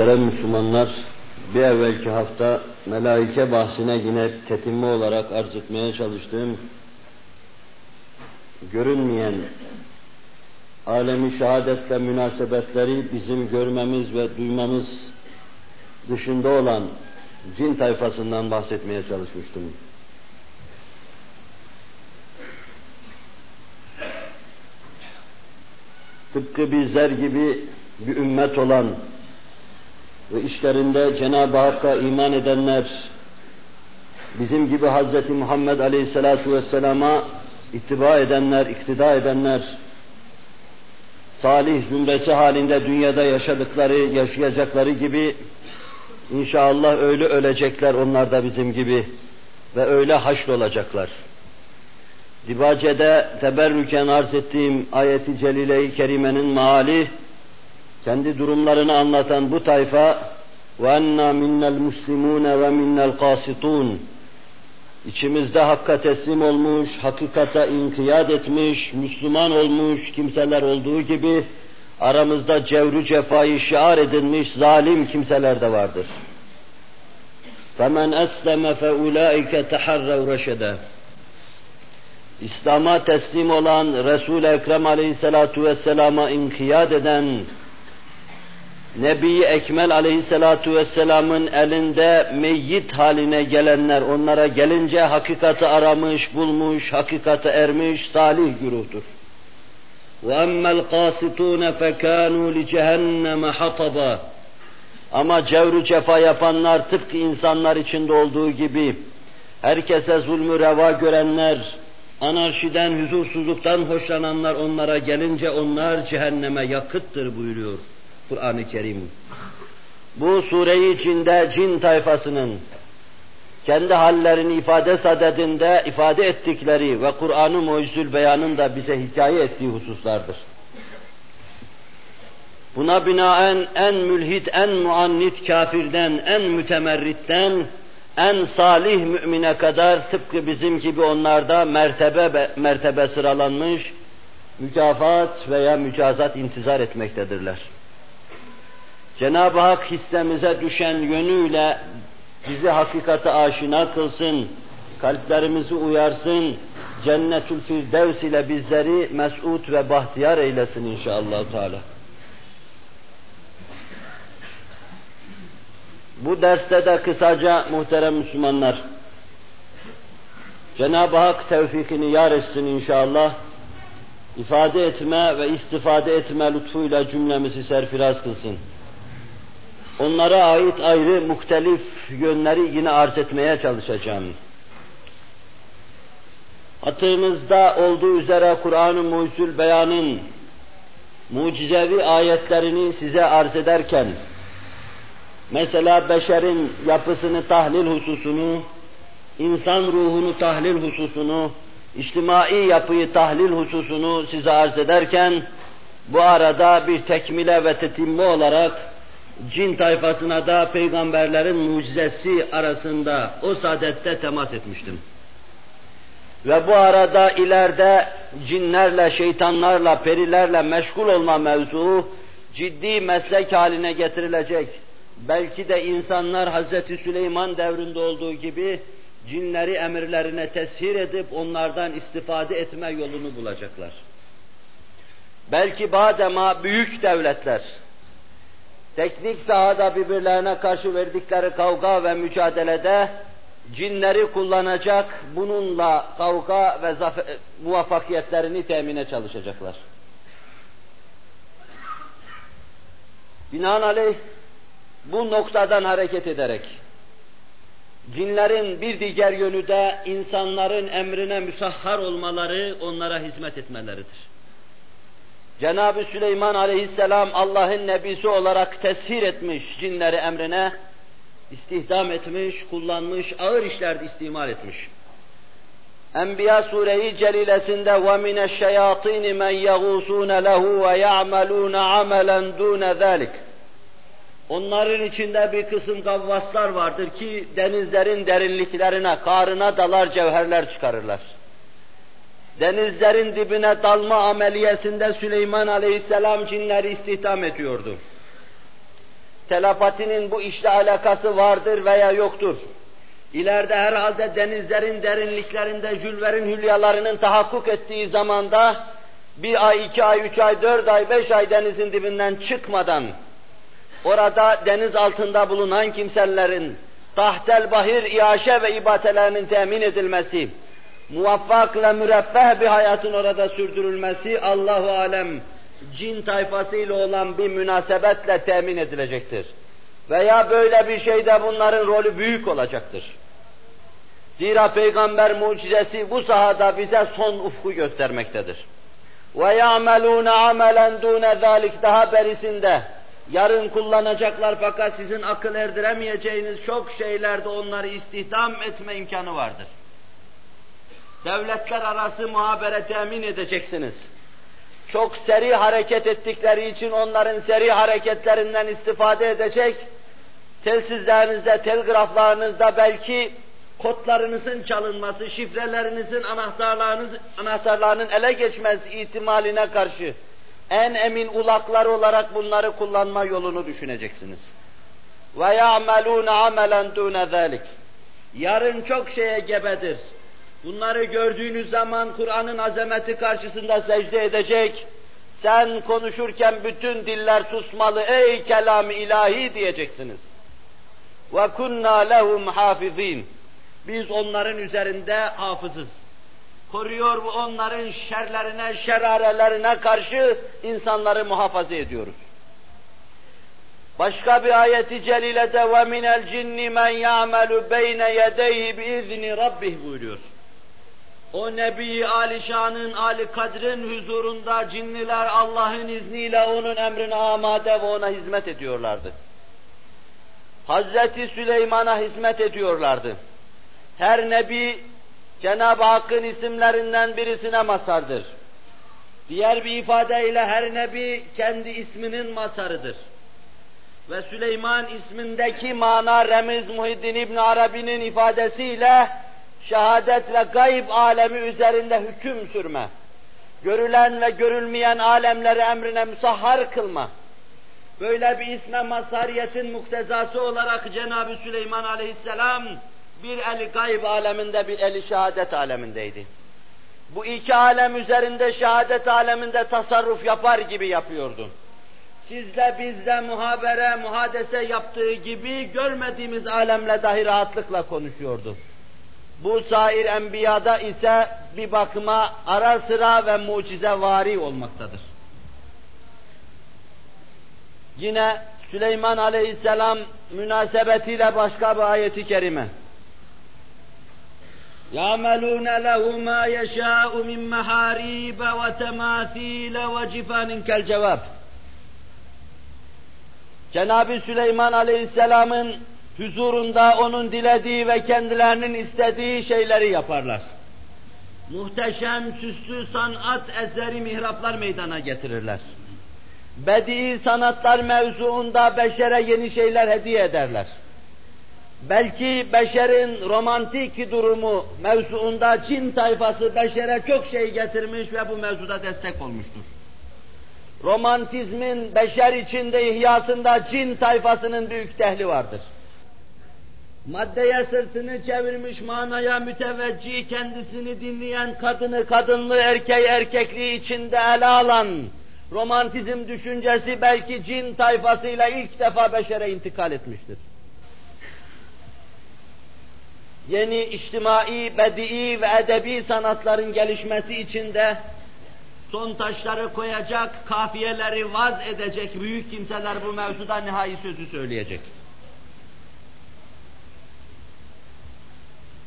Muhterem Müslümanlar, bir evvelki hafta melaike bahsine yine tetinme olarak arz etmeye çalıştığım görünmeyen alemi şehadetle münasebetleri bizim görmemiz ve duymamız dışında olan cin tayfasından bahsetmeye çalışmıştım. Tıpkı bizler gibi bir ümmet olan ve işlerinde Cenab-ı Hakk'a iman edenler, bizim gibi Hz. Muhammed Aleyhisselatu Vesselam'a ittiba edenler, iktida edenler, salih cümlesi halinde dünyada yaşadıkları, yaşayacakları gibi inşallah öyle ölecekler onlar da bizim gibi ve öyle haşrolacaklar. Dibace'de teberrüken arz ettiğim ayeti celile-i kerimenin maali, kendi durumlarını anlatan bu tayfa وَاَنَّا مِنَّ الْمُسْلِمُونَ وَمِنَّ الْقَاسِطُونَ İçimizde hakka teslim olmuş, hakikata inkiyat etmiş, Müslüman olmuş kimseler olduğu gibi aramızda cevru cefayı şiar edilmiş zalim kimseler de vardır. فَمَنْ أَسْلَمَ فَاُولَٰئِكَ تَحَرَّوْ رَشَدًا İslam'a teslim olan Resul-i Ekrem Aleyhisselatu Vesselam'a inkiyat eden Nebi Ekmel Aleyhisselatu Vesselam'ın elinde meyyit haline gelenler onlara gelince hakikati aramış, bulmuş, hakikati ermiş salih güruhtur. وَأَمَّا الْقَاسِطُونَ فَكَانُوا لِجَهَنَّمَ حَطَبًا Ama cevru cefa yapanlar tıpkı insanlar içinde olduğu gibi herkese zulmü reva görenler, anarşiden, huzursuzluktan hoşlananlar onlara gelince onlar cehenneme yakıttır buyuruyor Kur'an-ı Kerim. Bu sureyi cinde cin tayfasının kendi hallerini ifade sadedinde ifade ettikleri ve Kur'an-ı Mucizül Beyan'ın da bize hikaye ettiği hususlardır. Buna binaen en mülhit, en muannit kafirden, en mütemerritten, en salih mümine kadar tıpkı bizim gibi onlarda mertebe mertebe sıralanmış, mükafat veya mücazat intizar etmektedirler. Cenab-ı Hak hissemize düşen yönüyle bizi hakikate aşina kılsın, kalplerimizi uyarsın, cennetül firdevs ile bizleri mes'ud ve bahtiyar eylesin inşallah Teala. Bu derste de kısaca muhterem Müslümanlar, Cenab-ı Hak tevfikini yar etsin inşallah, ifade etme ve istifade etme lütfuyla cümlemizi serfiraz kılsın. Onlara ait ayrı muhtelif yönleri yine arz etmeye çalışacağım. Hatırınızda olduğu üzere Kur'an-ı Mucizül Beyan'ın mucizevi ayetlerini size arz ederken, mesela beşerin yapısını tahlil hususunu, insan ruhunu tahlil hususunu, içtimai yapıyı tahlil hususunu size arz ederken, bu arada bir tekmile ve tetimme olarak cin tayfasına da peygamberlerin mucizesi arasında o saadette temas etmiştim. Ve bu arada ileride cinlerle, şeytanlarla, perilerle meşgul olma mevzuu ciddi meslek haline getirilecek. Belki de insanlar Hazreti Süleyman devrinde olduğu gibi cinleri emirlerine teshir edip onlardan istifade etme yolunu bulacaklar. Belki badema büyük devletler, teknik sahada birbirlerine karşı verdikleri kavga ve mücadelede cinleri kullanacak, bununla kavga ve zafer, muvaffakiyetlerini temine çalışacaklar. Binaenaleyh bu noktadan hareket ederek cinlerin bir diğer yönü de insanların emrine müsahhar olmaları, onlara hizmet etmeleridir. Cenab-ı Süleyman aleyhisselam Allah'ın nebisi olarak tesir etmiş cinleri emrine, istihdam etmiş, kullanmış, ağır işlerde istimal etmiş. Enbiya sureyi celilesinde وَمِنَ الشَّيَاطِينِ مَنْ يَغُوسُونَ لَهُ وَيَعْمَلُونَ عَمَلًا دُونَ ذَلِكَ Onların içinde bir kısım gavvaslar vardır ki denizlerin derinliklerine, karına dalar cevherler çıkarırlar Denizlerin dibine dalma ameliyesinde Süleyman Aleyhisselam cinleri istihdam ediyordu. telepatinin bu işle alakası vardır veya yoktur. İleride herhalde denizlerin derinliklerinde jülverin hülyalarının tahakkuk ettiği zamanda bir ay, iki ay, üç ay, dört ay, beş ay denizin dibinden çıkmadan orada deniz altında bulunan kimselerin tahtel bahir iaşe ve ibatelerinin temin edilmesi, muvaffak ve müreffeh bir hayatın orada sürdürülmesi Allahu alem cin tayfasıyla olan bir münasebetle temin edilecektir. Veya böyle bir şeyde bunların rolü büyük olacaktır. Zira peygamber mucizesi bu sahada bize son ufku göstermektedir. Ve ya'melûne amelen dûne zâlik daha berisinde yarın kullanacaklar fakat sizin akıl erdiremeyeceğiniz çok şeylerde onları istihdam etme imkanı vardır. Devletler arası muhabere temin edeceksiniz. Çok seri hareket ettikleri için onların seri hareketlerinden istifade edecek, telsizlerinizde, telgraflarınızda belki kodlarınızın çalınması, şifrelerinizin anahtarlarınız, anahtarlarının ele geçmez ihtimaline karşı en emin ulaklar olarak bunları kullanma yolunu düşüneceksiniz. Ve ya'melûne amelen zâlik. Yarın çok şeye gebedir. Bunları gördüğünüz zaman Kur'an'ın azameti karşısında secde edecek. Sen konuşurken bütün diller susmalı ey kelam ilahi diyeceksiniz. Ve kunna lehum hafizin. Biz onların üzerinde hafızız. Koruyor bu onların şerlerine, şerarelerine karşı insanları muhafaza ediyoruz. Başka bir ayeti celilede ve minel cinni men ya'melu beyne yedeyhi biizni rabbih buyuruyor. O Nebi Alişan'ın, Ali Kadr'in huzurunda cinniler Allah'ın izniyle onun emrine amade ve ona hizmet ediyorlardı. Hazreti Süleyman'a hizmet ediyorlardı. Her nebi Cenab-ı Hakk'ın isimlerinden birisine masardır. Diğer bir ifadeyle her nebi kendi isminin masarıdır. Ve Süleyman ismindeki mana Remiz Muhiddin İbn Arabi'nin ifadesiyle şehadet ve gayb alemi üzerinde hüküm sürme, görülen ve görülmeyen alemleri emrine müsahhar kılma, böyle bir isme mazhariyetin muktezası olarak Cenab-ı Süleyman aleyhisselam bir eli gayb aleminde bir eli şehadet alemindeydi. Bu iki alem üzerinde şehadet aleminde tasarruf yapar gibi yapıyordu. Sizle bizle muhabere, muhadese yaptığı gibi görmediğimiz alemle dahi rahatlıkla konuşuyordu. Bu sair enbiyada ise bir bakıma ara sıra ve mucizevari olmaktadır. Yine Süleyman Aleyhisselam münasebetiyle başka bir ayeti kerime. يَعْمَلُونَ لَهُ مَا يَشَاءُ مِنْ مَحَارِيبَ وَتَمَاثِيلَ وَجِفَانٍ كَالْجَوَابِ Cenab-ı Süleyman Aleyhisselam'ın huzurunda onun dilediği ve kendilerinin istediği şeyleri yaparlar. Muhteşem, süslü sanat eseri mihraplar meydana getirirler. Bedi sanatlar mevzuunda beşere yeni şeyler hediye ederler. Belki beşerin romantik durumu mevzuunda cin tayfası beşere çok şey getirmiş ve bu mevzuda destek olmuştur. Romantizmin beşer içinde ihyasında cin tayfasının büyük tehli vardır. Maddeye sırtını çevirmiş manaya müteveccih kendisini dinleyen kadını kadınlığı erkeği erkekliği içinde ele alan romantizm düşüncesi belki cin tayfasıyla ilk defa beşere intikal etmiştir. Yeni içtimai, bedii ve edebi sanatların gelişmesi içinde son taşları koyacak, kafiyeleri vaz edecek büyük kimseler bu mevzuda nihai sözü söyleyecek.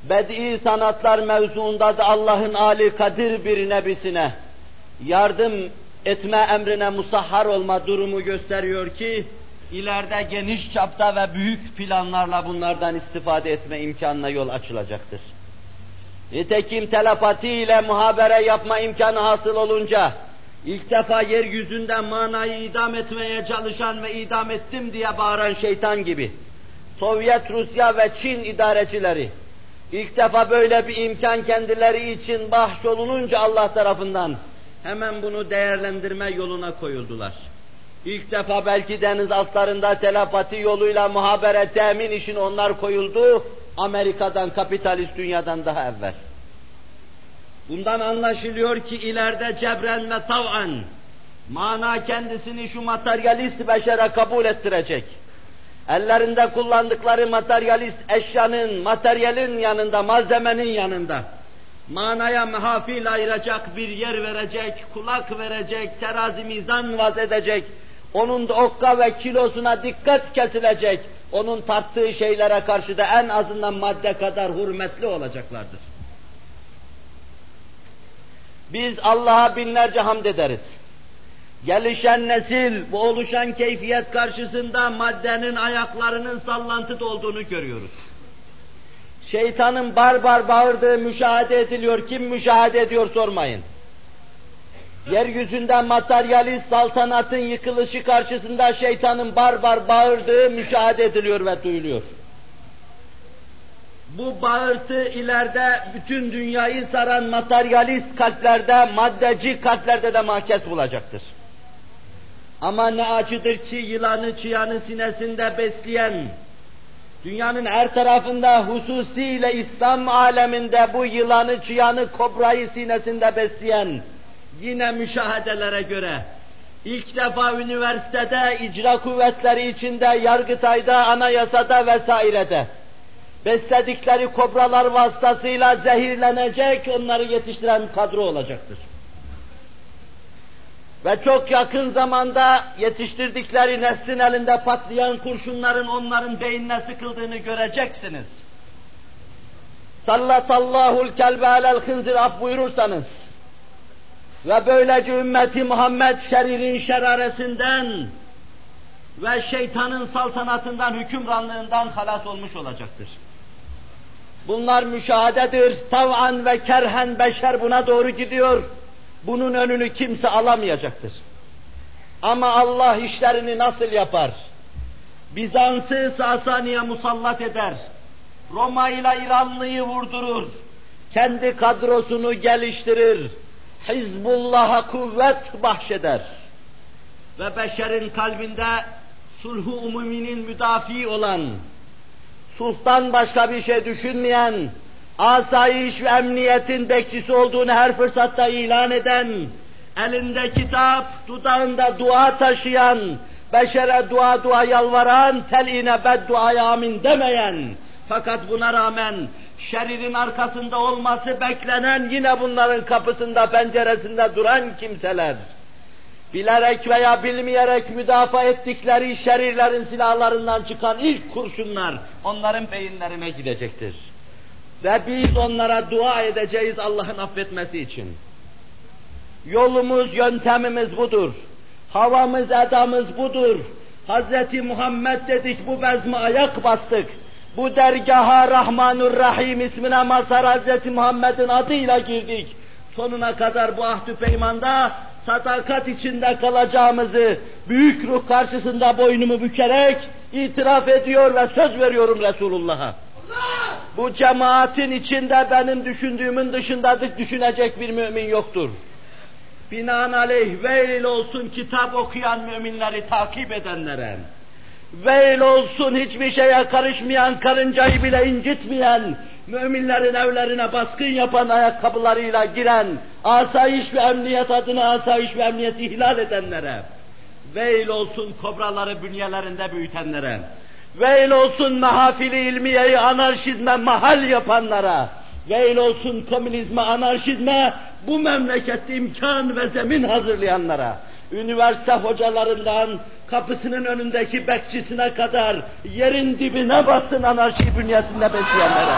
Bedi sanatlar mevzuunda da Allah'ın Ali Kadir bir nebisine yardım etme emrine musahhar olma durumu gösteriyor ki ileride geniş çapta ve büyük planlarla bunlardan istifade etme imkanına yol açılacaktır. Nitekim telepati ile muhabere yapma imkanı hasıl olunca ilk defa yeryüzünde manayı idam etmeye çalışan ve idam ettim diye bağıran şeytan gibi Sovyet Rusya ve Çin idarecileri ilk defa böyle bir imkan kendileri için bahşolununca Allah tarafından hemen bunu değerlendirme yoluna koyuldular. İlk defa belki deniz altlarında telepati yoluyla muhabere temin için onlar koyuldu. Amerika'dan, kapitalist dünyadan daha evvel. Bundan anlaşılıyor ki ileride cebren ve tav'an mana kendisini şu materyalist beşere kabul ettirecek. Ellerinde kullandıkları materyalist eşyanın, materyalin yanında, malzemenin yanında manaya mehafil ayıracak, bir yer verecek, kulak verecek, terazi mizan vaz edecek, onun okka ve kilosuna dikkat kesilecek, onun tattığı şeylere karşı da en azından madde kadar hürmetli olacaklardır. Biz Allah'a binlerce hamd ederiz. Gelişen nesil, bu oluşan keyfiyet karşısında maddenin ayaklarının sallantıda olduğunu görüyoruz. Şeytanın barbar bağırdığı müşahede ediliyor. Kim müşahede ediyor sormayın. Yeryüzünde materyalist saltanatın yıkılışı karşısında şeytanın barbar bağırdığı müşahede ediliyor ve duyuluyor. Bu bağırtı ileride bütün dünyayı saran materyalist kalplerde, maddeci kalplerde de mahkes bulacaktır. Ama ne acıdır ki yılanı çıyanı sinesinde besleyen, dünyanın her tarafında hususiyle İslam aleminde bu yılanı çıyanı kobrayı sinesinde besleyen, yine müşahedelere göre, ilk defa üniversitede, icra kuvvetleri içinde, yargıtayda, anayasada vesairede, besledikleri kobralar vasıtasıyla zehirlenecek, onları yetiştiren kadro olacaktır. Ve çok yakın zamanda yetiştirdikleri neslin elinde patlayan kurşunların onların beynine sıkıldığını göreceksiniz. Sallatallahul kelbe alel hınzir af buyurursanız ve böylece ümmeti Muhammed şeririn şeraresinden ve şeytanın saltanatından, hükümranlığından halas olmuş olacaktır. Bunlar müşahededir. Tav'an ve kerhen beşer buna doğru gidiyor. Bunun önünü kimse alamayacaktır. Ama Allah işlerini nasıl yapar? Bizans'ı Sasani'ye musallat eder. Roma ile İranlıyı vurdurur. Kendi kadrosunu geliştirir. Hizbullah'a kuvvet bahşeder. Ve beşerin kalbinde sulhu umuminin müdafi olan, sulhtan başka bir şey düşünmeyen, asayiş ve emniyetin bekçisi olduğunu her fırsatta ilan eden, elinde kitap, dudağında dua taşıyan, beşere dua dua yalvaran, teline bedduaya amin demeyen, fakat buna rağmen şeririn arkasında olması beklenen yine bunların kapısında, penceresinde duran kimseler, bilerek veya bilmeyerek müdafaa ettikleri şerirlerin silahlarından çıkan ilk kurşunlar onların beyinlerine gidecektir. Ve biz onlara dua edeceğiz Allah'ın affetmesi için. Yolumuz, yöntemimiz budur. Havamız, edamız budur. Hz. Muhammed dedik, bu bezme ayak bastık. Bu dergaha Rahmanur Rahim ismine mazhar Hz. Muhammed'in adıyla girdik. Sonuna kadar bu ahdü peymanda sadakat içinde kalacağımızı büyük ruh karşısında boynumu bükerek itiraf ediyor ve söz veriyorum Resulullah'a. Bu cemaatin içinde benim düşündüğümün dışında düşünecek bir mümin yoktur. Binaenaleyh veil olsun kitap okuyan müminleri takip edenlere. Veil olsun hiçbir şeye karışmayan, karıncayı bile incitmeyen, müminlerin evlerine baskın yapan ayakkabılarıyla giren, asayiş ve emniyet adına asayiş ve emniyeti ihlal edenlere. Veil olsun kobraları bünyelerinde büyütenlere. Veil olsun mahafili ilmiyeyi anarşizme mahal yapanlara. Veil olsun komünizme, anarşizme bu memlekette imkan ve zemin hazırlayanlara. Üniversite hocalarından kapısının önündeki bekçisine kadar yerin dibine bastın anarşi bünyesinde besleyenlere.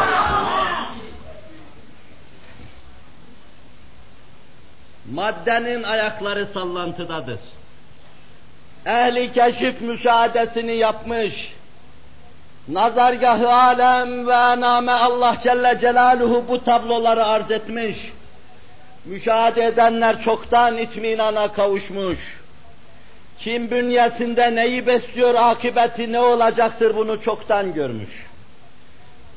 Maddenin ayakları sallantıdadır. Ehli keşif müşahadesini yapmış, nazargahı alem ve ename Allah Celle Celaluhu bu tabloları arz etmiş. Müşahede edenler çoktan itminana kavuşmuş. Kim bünyesinde neyi besliyor, akıbeti ne olacaktır bunu çoktan görmüş.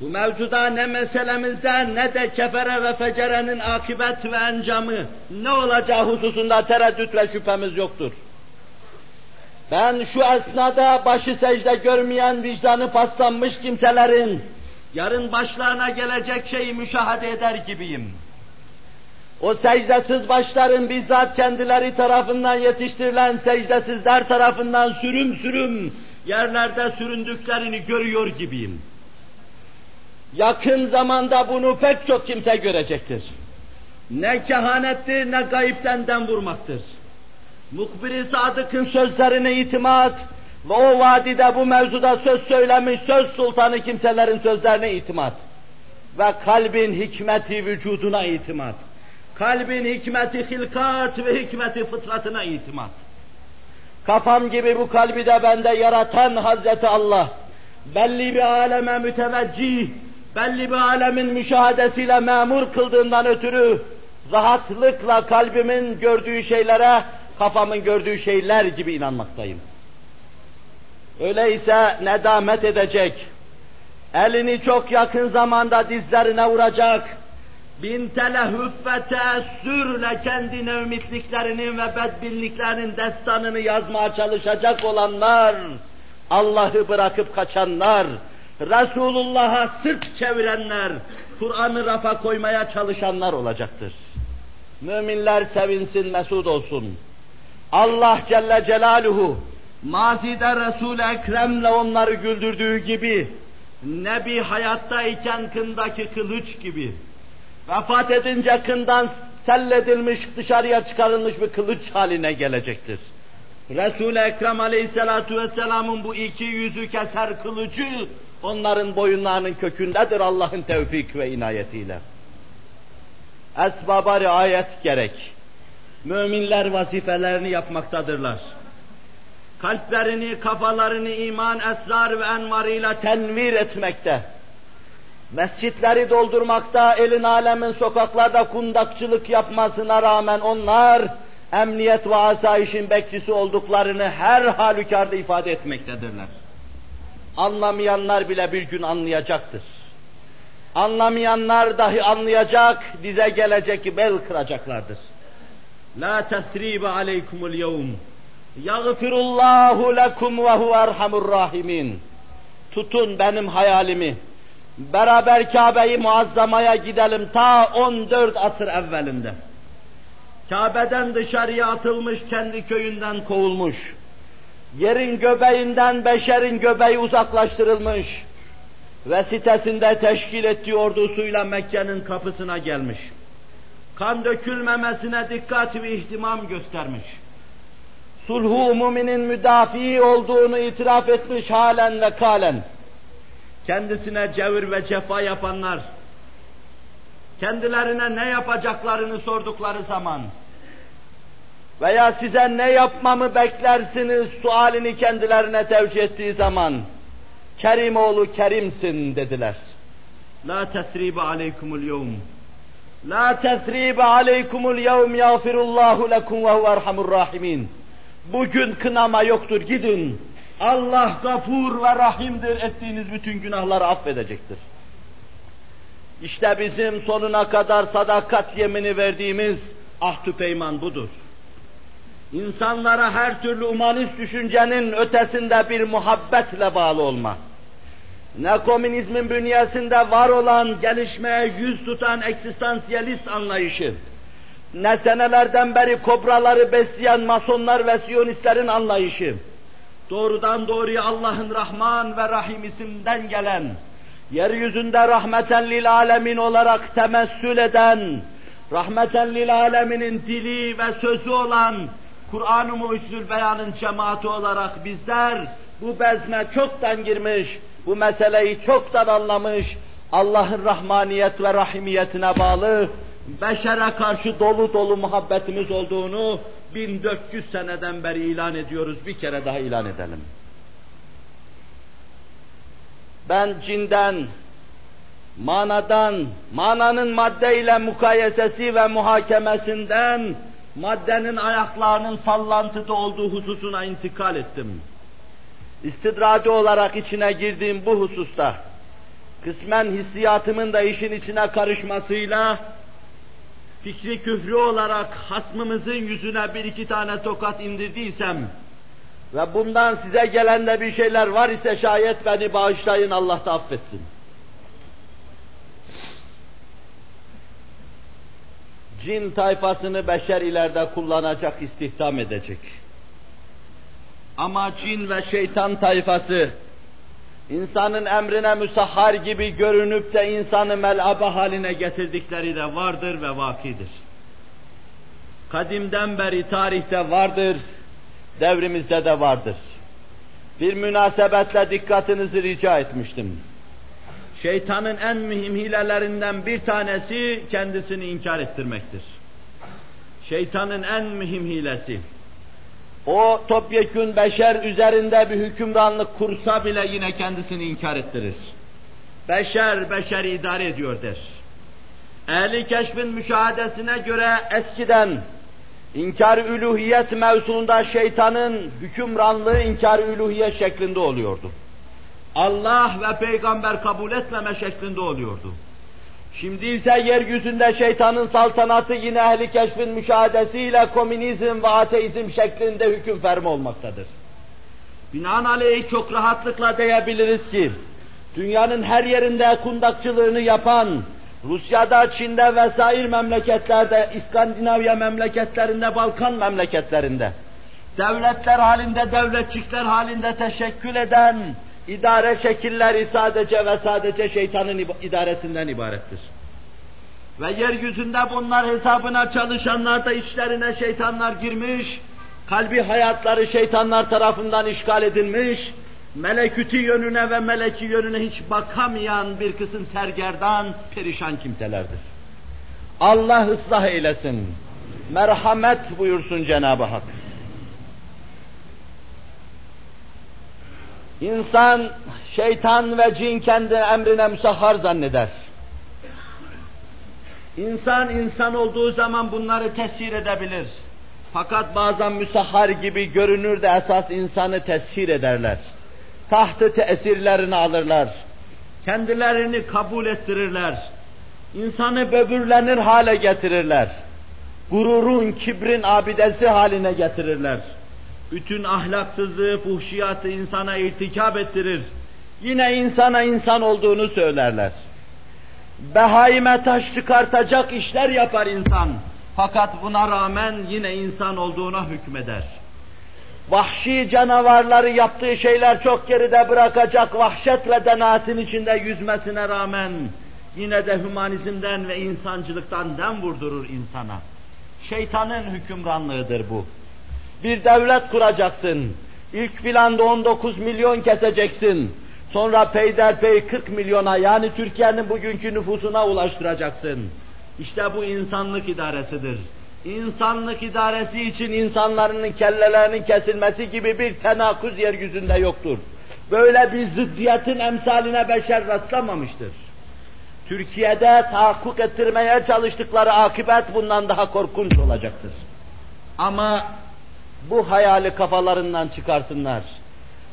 Bu mevcuda ne meselemizde ne de kefere ve fecerenin akıbet ve encamı ne olacağı hususunda tereddüt ve şüphemiz yoktur. Ben şu esnada başı secde görmeyen vicdanı paslanmış kimselerin yarın başlarına gelecek şeyi müşahede eder gibiyim. O secdesiz başların bizzat kendileri tarafından yetiştirilen secdesizler tarafından sürüm sürüm yerlerde süründüklerini görüyor gibiyim. Yakın zamanda bunu pek çok kimse görecektir. Ne kehanettir ne gayipten dem vurmaktır. Muhbir-i Sadık'ın sözlerine itimat ve o vadide bu mevzuda söz söylemiş söz sultanı kimselerin sözlerine itimat ve kalbin hikmeti vücuduna itimat. Kalbin hikmeti hilkat ve hikmeti fıtratına itimat. Kafam gibi bu kalbi de bende yaratan Hazreti Allah, belli bir aleme müteveccih, belli bir alemin müşahadesiyle memur kıldığından ötürü, rahatlıkla kalbimin gördüğü şeylere, kafamın gördüğü şeyler gibi inanmaktayım. Öyleyse nedamet edecek, elini çok yakın zamanda dizlerine vuracak, bin telehüf ve teessürle kendine ümitliklerinin ve bedbinliklerinin destanını yazmaya çalışacak olanlar, Allah'ı bırakıp kaçanlar, Resulullah'a sırt çevirenler, Kur'an'ı rafa koymaya çalışanlar olacaktır. Müminler sevinsin, mesut olsun. Allah Celle Celaluhu, mazide Resul-i Ekrem'le onları güldürdüğü gibi, Nebi hayattayken kındaki kılıç gibi, vefat edince kından selledilmiş, dışarıya çıkarılmış bir kılıç haline gelecektir. Resul-i Ekrem aleyhissalatu vesselamın bu iki yüzü keser kılıcı, onların boyunlarının kökündedir Allah'ın tevfik ve inayetiyle. Esbaba riayet gerek. Müminler vazifelerini yapmaktadırlar. Kalplerini, kafalarını iman, esrar ve envarıyla tenvir etmekte mescitleri doldurmakta, elin alemin sokaklarda kundakçılık yapmasına rağmen onlar, emniyet ve asayişin bekçisi olduklarını her halükarda ifade etmektedirler. Anlamayanlar bile bir gün anlayacaktır. Anlamayanlar dahi anlayacak, dize gelecek bel kıracaklardır. La tesribe aleykumul yevm. Yagfirullahu lekum ve huve erhamur rahimin. Tutun benim hayalimi beraber Kabe'yi muazzamaya gidelim ta 14 asır evvelinde. Kabe'den dışarıya atılmış, kendi köyünden kovulmuş. Yerin göbeğinden beşerin göbeği uzaklaştırılmış ve sitesinde teşkil ettiği ordusuyla Mekke'nin kapısına gelmiş. Kan dökülmemesine dikkat ve ihtimam göstermiş. Sulhu umuminin müdafi olduğunu itiraf etmiş halen ve kalen kendisine cevir ve cefa yapanlar, kendilerine ne yapacaklarını sordukları zaman veya size ne yapmamı beklersiniz sualini kendilerine tevcih ettiği zaman Kerim oğlu Kerimsin dediler. La tesribe aleykumul yevm. La tesribe aleykumul yevm yağfirullahu lekum ve huve rahimin. Bugün kınama yoktur gidin. Allah gafur ve rahimdir ettiğiniz bütün günahları affedecektir. İşte bizim sonuna kadar sadakat yemini verdiğimiz ahdü peyman budur. İnsanlara her türlü umanist düşüncenin ötesinde bir muhabbetle bağlı olma. Ne komünizmin bünyesinde var olan gelişmeye yüz tutan eksistansiyalist anlayışı, ne senelerden beri kobraları besleyen masonlar ve siyonistlerin anlayışı, doğrudan doğruya Allah'ın Rahman ve Rahim isimden gelen, yeryüzünde rahmeten lil alemin olarak temessül eden, rahmeten lil aleminin dili ve sözü olan Kur'an-ı Mucizül Beyan'ın cemaati olarak bizler bu bezme çoktan girmiş, bu meseleyi çoktan anlamış, Allah'ın rahmaniyet ve rahimiyetine bağlı, beşere karşı dolu dolu muhabbetimiz olduğunu 1400 seneden beri ilan ediyoruz. Bir kere daha ilan edelim. Ben cinden, manadan, mananın madde ile mukayesesi ve muhakemesinden, maddenin ayaklarının sallantıda olduğu hususuna intikal ettim. İstidradi olarak içine girdiğim bu hususta, kısmen hissiyatımın da işin içine karışmasıyla, fikri küfrü olarak hasmımızın yüzüne bir iki tane tokat indirdiysem, Ve bundan size gelen de bir şeyler var ise şayet beni bağışlayın Allah da affetsin. Cin tayfasını beşer ileride kullanacak, istihdam edecek. Ama cin ve şeytan tayfası insanın emrine müsahhar gibi görünüp de insanı melaba haline getirdikleri de vardır ve vakidir. Kadimden beri tarihte vardır, devrimizde de vardır. Bir münasebetle dikkatinizi rica etmiştim. Şeytanın en mühim hilelerinden bir tanesi kendisini inkar ettirmektir. Şeytanın en mühim hilesi. O topyekün beşer üzerinde bir hükümranlık kursa bile yine kendisini inkar ettirir. Beşer, beşer idare ediyor der. Ehli keşfin müşahadesine göre eskiden inkar üluhiyet mevzuunda şeytanın hükümranlığı inkar üluhiyet şeklinde oluyordu. Allah ve peygamber kabul etmeme şeklinde oluyordu. Şimdi ise yeryüzünde şeytanın saltanatı yine ehli keşfin müşahadesiyle komünizm ve ateizm şeklinde hüküm fermi olmaktadır. Binaenaleyh çok rahatlıkla diyebiliriz ki, dünyanın her yerinde kundakçılığını yapan, Rusya'da, Çin'de vesair memleketlerde, İskandinavya memleketlerinde, Balkan memleketlerinde, devletler halinde, devletçikler halinde teşekkül eden, idare şekilleri sadece ve sadece şeytanın idaresinden ibarettir. Ve yeryüzünde bunlar hesabına çalışanlar da içlerine şeytanlar girmiş, kalbi hayatları şeytanlar tarafından işgal edilmiş, melekütü yönüne ve meleki yönüne hiç bakamayan bir kısım sergerdan, perişan kimselerdir. Allah ıslah eylesin. Merhamet buyursun Cenab-ı Hak. İnsan, şeytan ve cin kendi emrine müsahhar zanneder. İnsan, insan olduğu zaman bunları tesir edebilir. Fakat bazen müsahhar gibi görünür de esas insanı tesir ederler. Tahtı tesirlerini alırlar. Kendilerini kabul ettirirler. İnsanı böbürlenir hale getirirler. Gururun, kibrin abidesi haline getirirler bütün ahlaksızlığı, fuhşiyatı insana irtikap ettirir. Yine insana insan olduğunu söylerler. Behaime taş çıkartacak işler yapar insan. Fakat buna rağmen yine insan olduğuna hükmeder. Vahşi canavarları yaptığı şeyler çok geride bırakacak vahşet ve denaatin içinde yüzmesine rağmen yine de hümanizmden ve insancılıktan dem vurdurur insana. Şeytanın hükümranlığıdır bu. Bir devlet kuracaksın. İlk planda 19 milyon keseceksin. Sonra peyderpey 40 milyona yani Türkiye'nin bugünkü nüfusuna ulaştıracaksın. İşte bu insanlık idaresidir. İnsanlık idaresi için insanların kellelerinin kesilmesi gibi bir tenakuz yeryüzünde yoktur. Böyle bir ziddiyetin emsaline beşer rastlamamıştır. Türkiye'de tahakkuk ettirmeye çalıştıkları akıbet bundan daha korkunç olacaktır. Ama bu hayali kafalarından çıkarsınlar.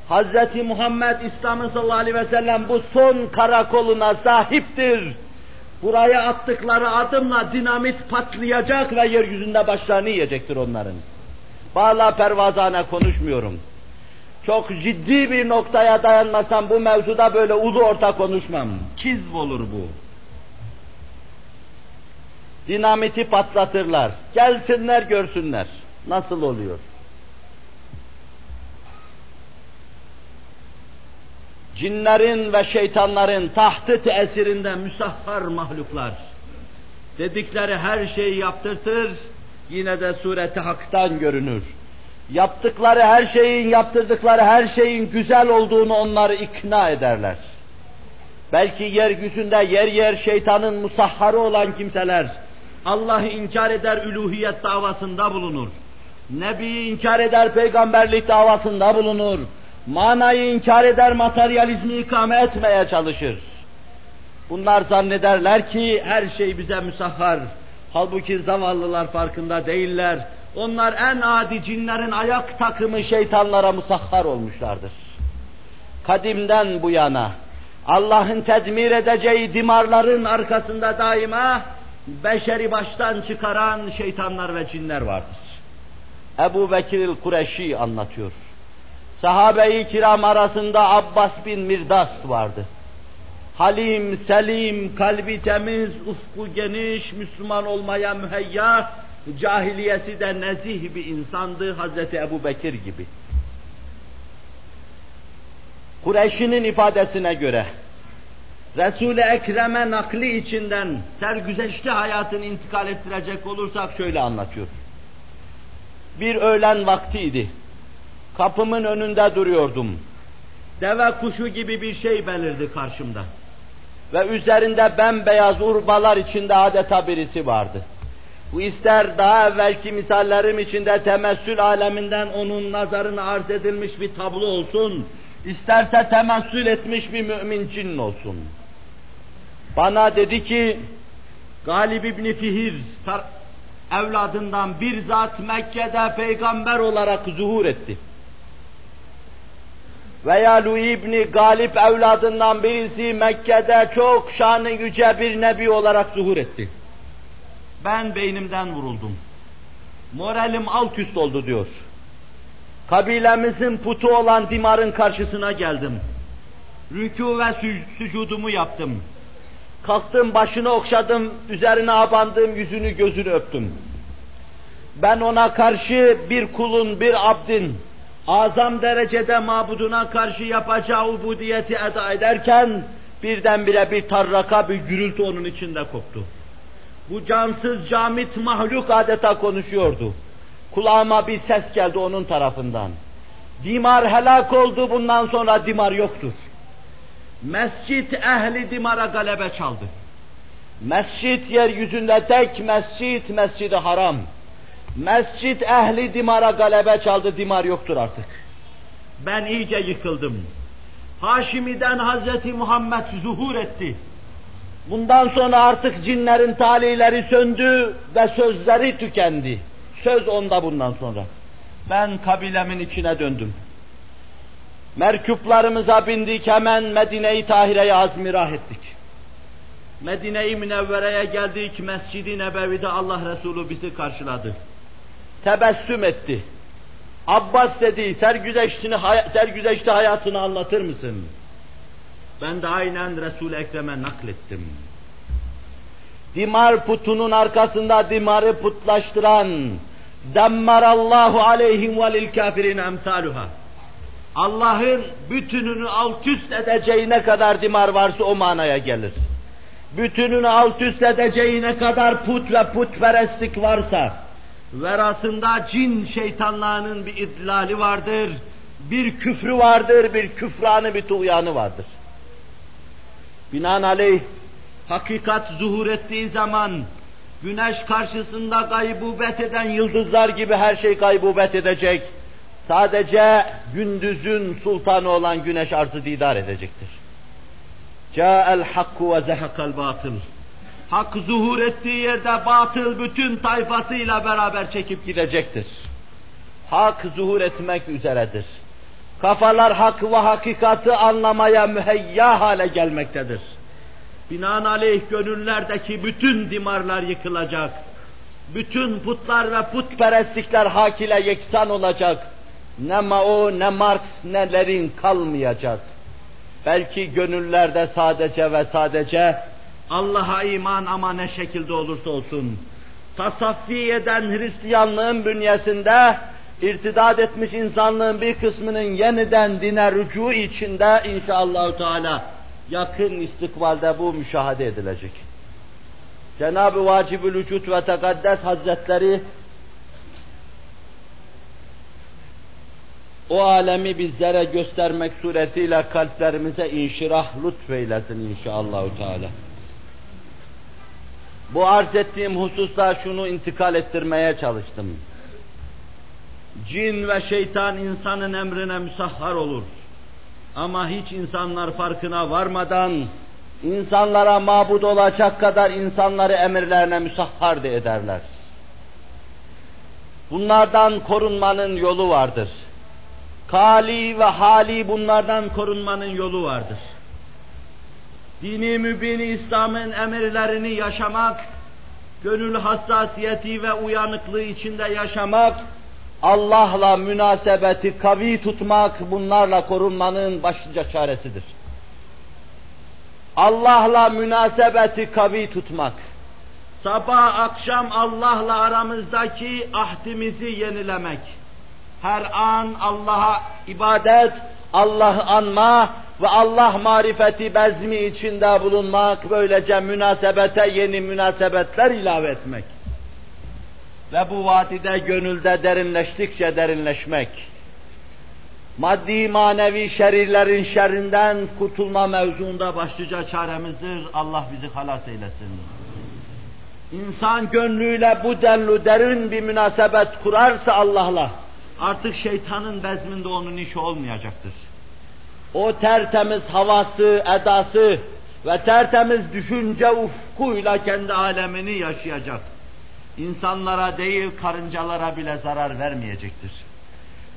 Hz. Muhammed İslam'ın sallallahu aleyhi ve sellem bu son karakoluna sahiptir. Buraya attıkları adımla dinamit patlayacak ve yeryüzünde başlarını yiyecektir onların. Bağla pervazane konuşmuyorum. Çok ciddi bir noktaya dayanmasam bu mevzuda böyle ulu orta konuşmam. Kizv olur bu. Dinamiti patlatırlar. Gelsinler görsünler. Nasıl oluyor? Cinlerin ve şeytanların tahtı tesirinde müsahhar mahluklar. Dedikleri her şeyi yaptırtır, yine de sureti haktan görünür. Yaptıkları her şeyin, yaptırdıkları her şeyin güzel olduğunu onları ikna ederler. Belki yeryüzünde yer yer şeytanın musahharı olan kimseler, Allah'ı inkar eder, üluhiyet davasında bulunur. Nebi'yi inkar eder, peygamberlik davasında bulunur manayı inkar eder, materyalizmi ikame etmeye çalışır. Bunlar zannederler ki her şey bize müsahhar. Halbuki zavallılar farkında değiller. Onlar en adi cinlerin ayak takımı şeytanlara musahhar olmuşlardır. Kadimden bu yana Allah'ın tedmir edeceği dimarların arkasında daima beşeri baştan çıkaran şeytanlar ve cinler vardır. Ebu Bekir Kureşi anlatıyor. Sahabe-i kiram arasında Abbas bin Mirdas vardı. Halim, selim, kalbi temiz, ufku geniş, Müslüman olmaya müheyya, cahiliyesi de nezih bir insandı Hazreti Ebu Bekir gibi. Kureyş'inin ifadesine göre Resul-i Ekrem'e nakli içinden sergüzeşli hayatını intikal ettirecek olursak şöyle anlatıyor. Bir öğlen vaktiydi. Kapımın önünde duruyordum. Deve kuşu gibi bir şey belirdi karşımda. Ve üzerinde bembeyaz urbalar içinde adeta birisi vardı. Bu ister daha evvelki misallerim içinde temessül aleminden onun nazarına arz edilmiş bir tablo olsun, isterse temessül etmiş bir mümin cin olsun. Bana dedi ki, Galib İbni Fihir evladından bir zat Mekke'de peygamber olarak zuhur etti. Veya Lu İbni Galip evladından birisi Mekke'de çok şanı yüce bir nebi olarak zuhur etti. Ben beynimden vuruldum. Moralim alt üst oldu diyor. Kabilemizin putu olan Dimar'ın karşısına geldim. Rükû ve sücudumu yaptım. Kalktım başını okşadım, üzerine abandım, yüzünü gözünü öptüm. Ben ona karşı bir kulun, bir abdin, azam derecede mabuduna karşı yapacağı ubudiyeti eda ederken, birdenbire bir tarraka, bir gürültü onun içinde koptu. Bu cansız, camit mahluk adeta konuşuyordu. Kulağıma bir ses geldi onun tarafından. Dimar helak oldu, bundan sonra dimar yoktur. Mescit ehli dimara galebe çaldı. Mescit yeryüzünde tek mescit, mescidi haram. Mescit ehli dimara galebe çaldı, dimar yoktur artık. Ben iyice yıkıldım. Haşimi'den Hazreti Muhammed zuhur etti. Bundan sonra artık cinlerin talileri söndü ve sözleri tükendi. Söz onda bundan sonra. Ben kabilemin içine döndüm. Merkuplarımıza bindik hemen Medine-i Tahire'ye azmirah ettik. Medine-i Münevvere'ye geldik, Mescid-i Nebevi'de Allah Resulü bizi karşıladı. Tebessüm etti. Abbas dedi, sergüzeştini, sergüzeşti hayatını anlatır mısın? Ben de aynen Resul-i Ekrem'e naklettim. Dimar putunun arkasında dimarı putlaştıran, Demmarallahu aleyhim ve lil kafirin emsaluha. Allah'ın bütününü alt üst edeceğine kadar dimar varsa o manaya gelir. Bütününü alt üst edeceğine kadar put ve putperestlik varsa, verasında cin şeytanlarının bir idlali vardır, bir küfrü vardır, bir küfranı, bir tuğyanı vardır. Binaenaleyh hakikat zuhur ettiği zaman güneş karşısında gaybubet eden yıldızlar gibi her şey gaybubet edecek. Sadece gündüzün sultanı olan güneş arzı didar edecektir. Câ'el hakku ve zehekal batıl. Hak zuhur ettiği yerde batıl bütün tayfasıyla beraber çekip gidecektir. Hak zuhur etmek üzeredir. Kafalar hak ve hakikati anlamaya müheyya hale gelmektedir. Binaenaleyh gönüllerdeki bütün dimarlar yıkılacak. Bütün putlar ve putperestlikler hak ile yeksan olacak. Ne Mao, ne Marx, ne Lenin kalmayacak. Belki gönüllerde sadece ve sadece Allah'a iman ama ne şekilde olursa olsun, tasaffi eden Hristiyanlığın bünyesinde irtidat etmiş insanlığın bir kısmının yeniden dine rücu içinde inşallah Teala yakın istikbalde bu müşahede edilecek. Cenab-ı Vacibül Vücut ve Tekaddes Hazretleri o alemi bizlere göstermek suretiyle kalplerimize inşirah lütfeylesin inşallah Teala. Bu arz ettiğim hususta şunu intikal ettirmeye çalıştım. Cin ve şeytan insanın emrine müsahhar olur. Ama hiç insanlar farkına varmadan insanlara mabud olacak kadar insanları emirlerine müsahhar de ederler. Bunlardan korunmanın yolu vardır. Kali ve hali bunlardan korunmanın yolu vardır. Dini mübini İslam'ın emirlerini yaşamak, gönül hassasiyeti ve uyanıklığı içinde yaşamak, Allah'la münasebeti kavi tutmak, bunlarla korunmanın başlıca çaresidir. Allah'la münasebeti kavi tutmak. Sabah akşam Allah'la aramızdaki ahdimizi yenilemek. Her an Allah'a ibadet, Allah'ı anma ve Allah marifeti bezmi içinde bulunmak, böylece münasebete yeni münasebetler ilave etmek. Ve bu vadide gönülde derinleştikçe derinleşmek. Maddi manevi şerirlerin şerrinden kurtulma mevzuunda başlıca çaremizdir. Allah bizi halas eylesin. İnsan gönlüyle bu denli derin bir münasebet kurarsa Allah'la, artık şeytanın bezminde onun işi olmayacaktır. O tertemiz havası, edası ve tertemiz düşünce ufkuyla kendi alemini yaşayacak. İnsanlara değil karıncalara bile zarar vermeyecektir.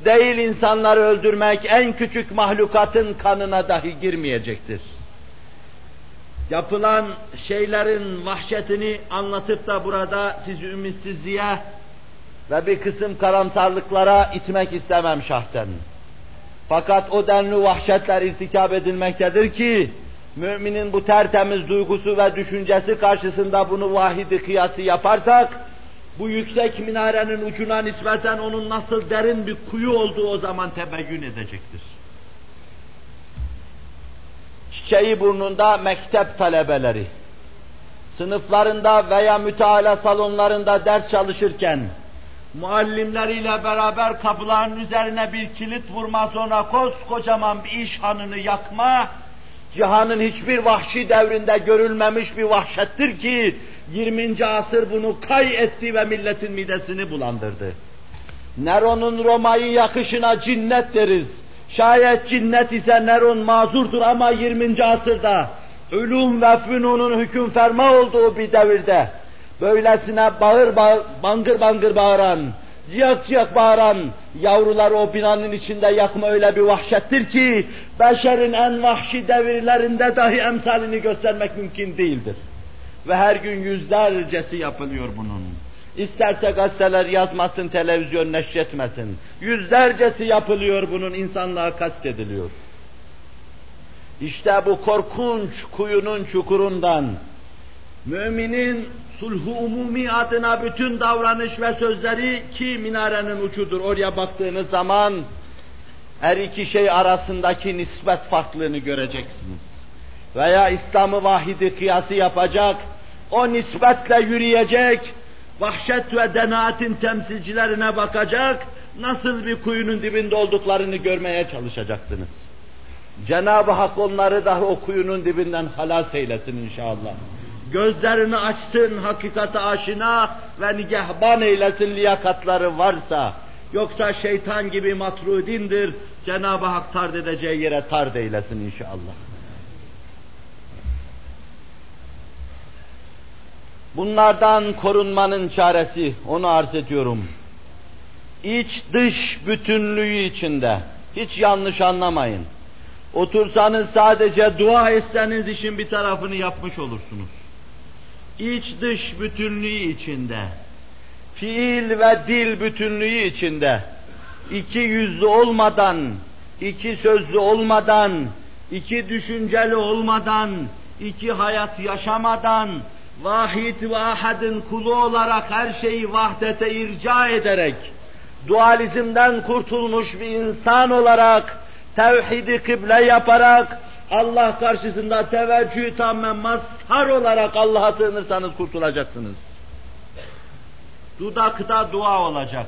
Değil insanları öldürmek en küçük mahlukatın kanına dahi girmeyecektir. Yapılan şeylerin vahşetini anlatıp da burada sizi ümitsizliğe ve bir kısım karamsarlıklara itmek istemem şahsen. Fakat o denli vahşetler irtikap edilmektedir ki, müminin bu tertemiz duygusu ve düşüncesi karşısında bunu vahidi kıyası yaparsak, bu yüksek minarenin ucuna nispeten onun nasıl derin bir kuyu olduğu o zaman tebeyyün edecektir. Çiçeği burnunda mektep talebeleri, sınıflarında veya müteala salonlarında ders çalışırken, muallimleriyle beraber kapıların üzerine bir kilit vurma sonra koskocaman bir iş hanını yakma, cihanın hiçbir vahşi devrinde görülmemiş bir vahşettir ki 20. asır bunu kay etti ve milletin midesini bulandırdı. Neron'un Roma'yı yakışına cinnet deriz. Şayet cinnet ise Neron mazurdur ama 20. asırda ölüm ve fünunun hüküm ferma olduğu bir devirde böylesine bağır bağır, bangır bangır bağıran, ciyak ciyak bağıran yavrular o binanın içinde yakma öyle bir vahşettir ki beşerin en vahşi devirlerinde dahi emsalini göstermek mümkün değildir. Ve her gün yüzlercesi yapılıyor bunun. İsterse gazeteler yazmasın, televizyon neşretmesin. Yüzlercesi yapılıyor bunun, insanlığa kastediliyor. İşte bu korkunç kuyunun çukurundan, müminin sulhu umumi adına bütün davranış ve sözleri ki minarenin uçudur. Oraya baktığınız zaman her iki şey arasındaki nispet farklılığını göreceksiniz. Veya İslam'ı vahidi kıyası yapacak, o nispetle yürüyecek, vahşet ve denaatin temsilcilerine bakacak, nasıl bir kuyunun dibinde olduklarını görmeye çalışacaksınız. Cenab-ı Hak onları da o kuyunun dibinden halas eylesin inşallah. Gözlerini açsın, hakikate aşina ve nigehban eylesin liyakatları varsa. Yoksa şeytan gibi matrudindir, Cenab-ı Hak tard edeceği yere tard eylesin inşallah. Bunlardan korunmanın çaresi, onu arz ediyorum. İç dış bütünlüğü içinde, hiç yanlış anlamayın. Otursanız sadece dua etseniz işin bir tarafını yapmış olursunuz. İç dış bütünlüğü içinde, fiil ve dil bütünlüğü içinde, iki yüzlü olmadan, iki sözlü olmadan, iki düşünceli olmadan, iki hayat yaşamadan, vahid ve ahadın kulu olarak her şeyi vahdete irca ederek, dualizmden kurtulmuş bir insan olarak, tevhidi kıble yaparak, Allah karşısında teveccüh tamamen mazhar olarak Allah'a sığınırsanız kurtulacaksınız. Dudakta dua olacak.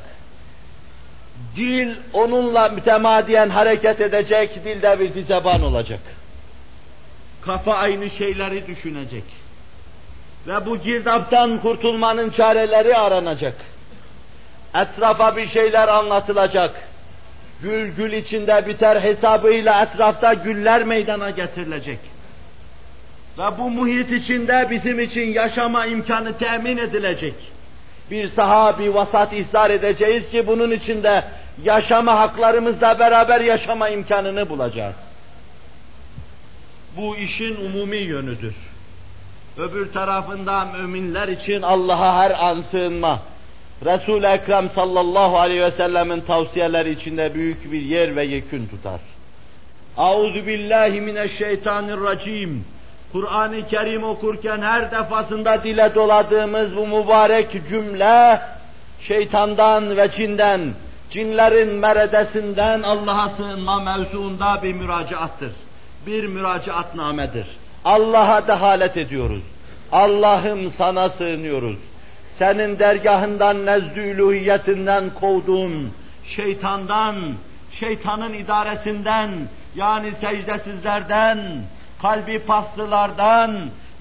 Dil onunla mütemadiyen hareket edecek, dilde bir dizeban olacak. Kafa aynı şeyleri düşünecek. Ve bu girdaptan kurtulmanın çareleri aranacak. Etrafa bir şeyler anlatılacak. Gül gül içinde biter hesabıyla etrafta güller meydana getirilecek. Ve bu muhit içinde bizim için yaşama imkanı temin edilecek. Bir sahabi vasat ihsar edeceğiz ki bunun içinde yaşama haklarımızla beraber yaşama imkanını bulacağız. Bu işin umumi yönüdür. Öbür tarafında müminler için Allah'a her an sığınma, Resul-i Ekrem sallallahu aleyhi ve sellemin tavsiyeleri içinde büyük bir yer ve yekün tutar. Auzu billahi mineşşeytanirracim. Kur'an-ı Kerim okurken her defasında dile doladığımız bu mübarek cümle şeytandan ve cinden, cinlerin meredesinden Allah'a sığınma mevzuunda bir müracaattır. Bir müracaatnamedir. Allah'a dehalet ediyoruz. Allah'ım sana sığınıyoruz. Senin dergahından nezdü kovduğun şeytandan, şeytanın idaresinden, yani secdesizlerden, kalbi paslılardan,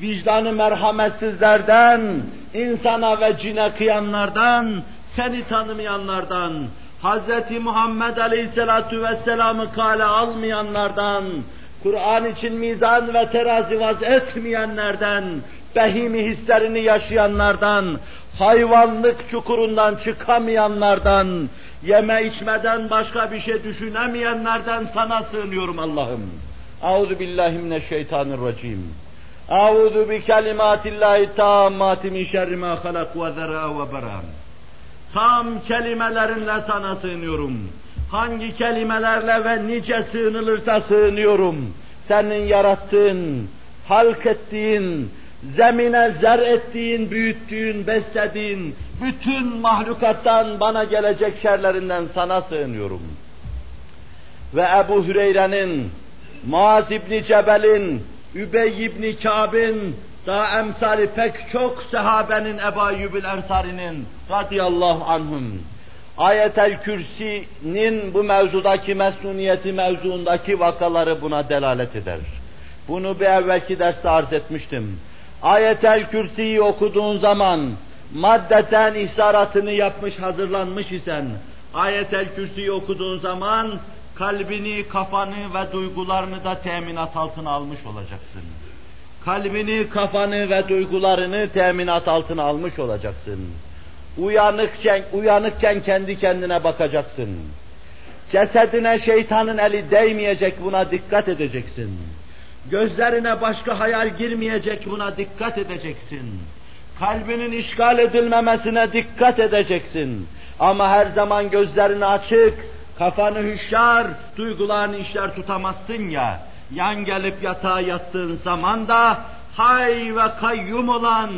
vicdanı merhametsizlerden, insana ve cine kıyanlardan, seni tanımayanlardan, Hz. Muhammed Aleyhisselatu Vesselam'ı kale almayanlardan, Kur'an için mizan ve terazi vaz etmeyenlerden, behimi hislerini yaşayanlardan, hayvanlık çukurundan çıkamayanlardan, yeme içmeden başka bir şey düşünemeyenlerden sana sığınıyorum Allah'ım. Euzu billahi mineşşeytanirracim. Euzu bi kelimatillahi tammati min şerri ma halak ve zera ve beram. Tam kelimelerinle sana sığınıyorum. Hangi kelimelerle ve nice sığınılırsa sığınıyorum. Senin yarattığın, halk ettiğin, zemine zer ettiğin, büyüttüğün, beslediğin bütün mahlukattan bana gelecek şerlerinden sana sığınıyorum. Ve Ebu Hüreyre'nin, Muaz İbni Cebel'in, Übey İbni Kâb'in, daha emsali pek çok sahabenin Ebu Eyyubil Ensari'nin radıyallahu anhum Ayetel Kürsi'nin bu mevzudaki mesnuniyeti mevzuundaki vakaları buna delalet eder. Bunu bir evvelki derste arz etmiştim. Ayetel Kürsi'yi okuduğun zaman maddeten ihsaratını yapmış, hazırlanmış isen, Ayetel Kürsi'yi okuduğun zaman kalbini, kafanı ve duygularını da teminat altına almış olacaksın. Kalbini, kafanı ve duygularını teminat altına almış olacaksın. Uyanıkken, uyanıkken kendi kendine bakacaksın. Cesedine şeytanın eli değmeyecek buna dikkat edeceksin. Gözlerine başka hayal girmeyecek buna dikkat edeceksin. Kalbinin işgal edilmemesine dikkat edeceksin. Ama her zaman gözlerini açık, kafanı hüşyar, duygularını işler tutamazsın ya. Yan gelip yatağa yattığın zaman da hay ve kayyum olan,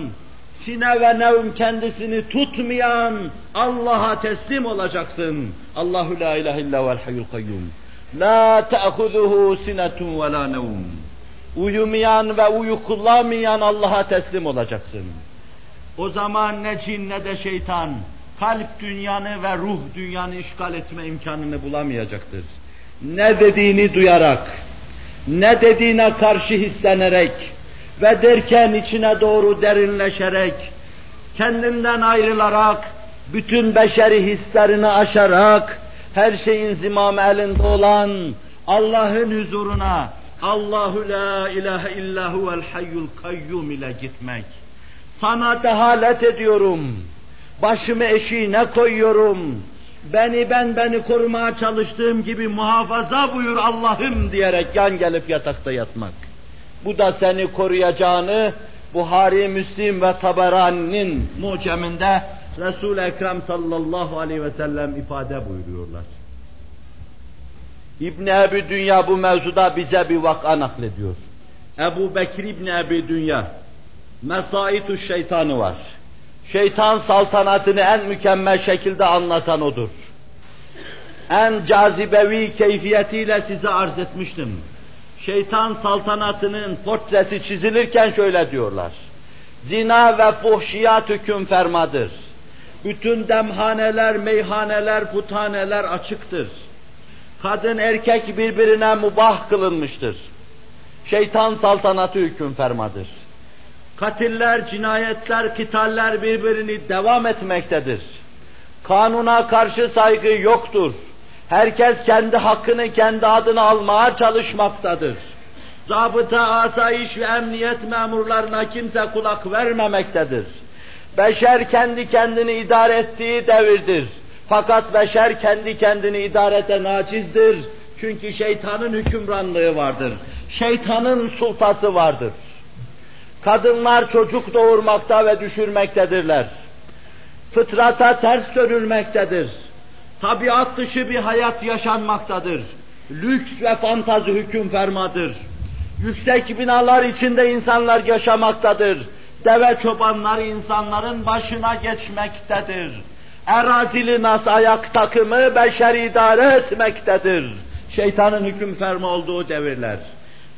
sine ve nevm kendisini tutmayan Allah'a teslim olacaksın. Allahu la ilahe illa vel hayyul kayyum. La ta'khuduhu sinetun ve la nevm. Uyumayan ve uykulamayan Allah'a teslim olacaksın. O zaman ne cin ne de şeytan kalp dünyanı ve ruh dünyanı işgal etme imkanını bulamayacaktır. Ne dediğini duyarak, ne dediğine karşı hislenerek ve derken içine doğru derinleşerek, kendinden ayrılarak, bütün beşeri hislerini aşarak, her şeyin zimamı elinde olan Allah'ın huzuruna, Allahu la ilahe illa huvel hayyul kayyum ile gitmek. Sana dehalet ediyorum. Başımı eşiğine koyuyorum. Beni ben beni korumaya çalıştığım gibi muhafaza buyur Allah'ım diyerek yan gelip yatakta yatmak. Bu da seni koruyacağını Buhari, Müslim ve Taberani'nin muceminde Resul-i Ekrem sallallahu aleyhi ve sellem ifade buyuruyorlar. İbn Ebi Dünya bu mevzuda bize bir vaka naklediyor. Ebu Bekir İbn Ebi Dünya Mesaitu şeytanı var. Şeytan saltanatını en mükemmel şekilde anlatan odur. En cazibevi keyfiyetiyle size arz etmiştim. Şeytan saltanatının portresi çizilirken şöyle diyorlar. Zina ve fuhşiyat hüküm fermadır. Bütün demhaneler, meyhaneler, puthaneler açıktır kadın erkek birbirine mubah kılınmıştır. Şeytan saltanatı hüküm fermadır. Katiller, cinayetler, kitaller birbirini devam etmektedir. Kanuna karşı saygı yoktur. Herkes kendi hakkını kendi adına almaya çalışmaktadır. Zabıta, asayiş ve emniyet memurlarına kimse kulak vermemektedir. Beşer kendi kendini idare ettiği devirdir. Fakat beşer kendi kendini idarete nacizdir. Çünkü şeytanın hükümranlığı vardır. Şeytanın sultası vardır. Kadınlar çocuk doğurmakta ve düşürmektedirler. fıtrata ters dönülmektedir. Tabiat dışı bir hayat yaşanmaktadır. Lüks ve fantazi hüküm fermadır. Yüksek binalar içinde insanlar yaşamaktadır. Deve çobanları insanların başına geçmektedir. Erazili nas ayak takımı beşer idare etmektedir. Şeytanın hüküm ferma olduğu devirler.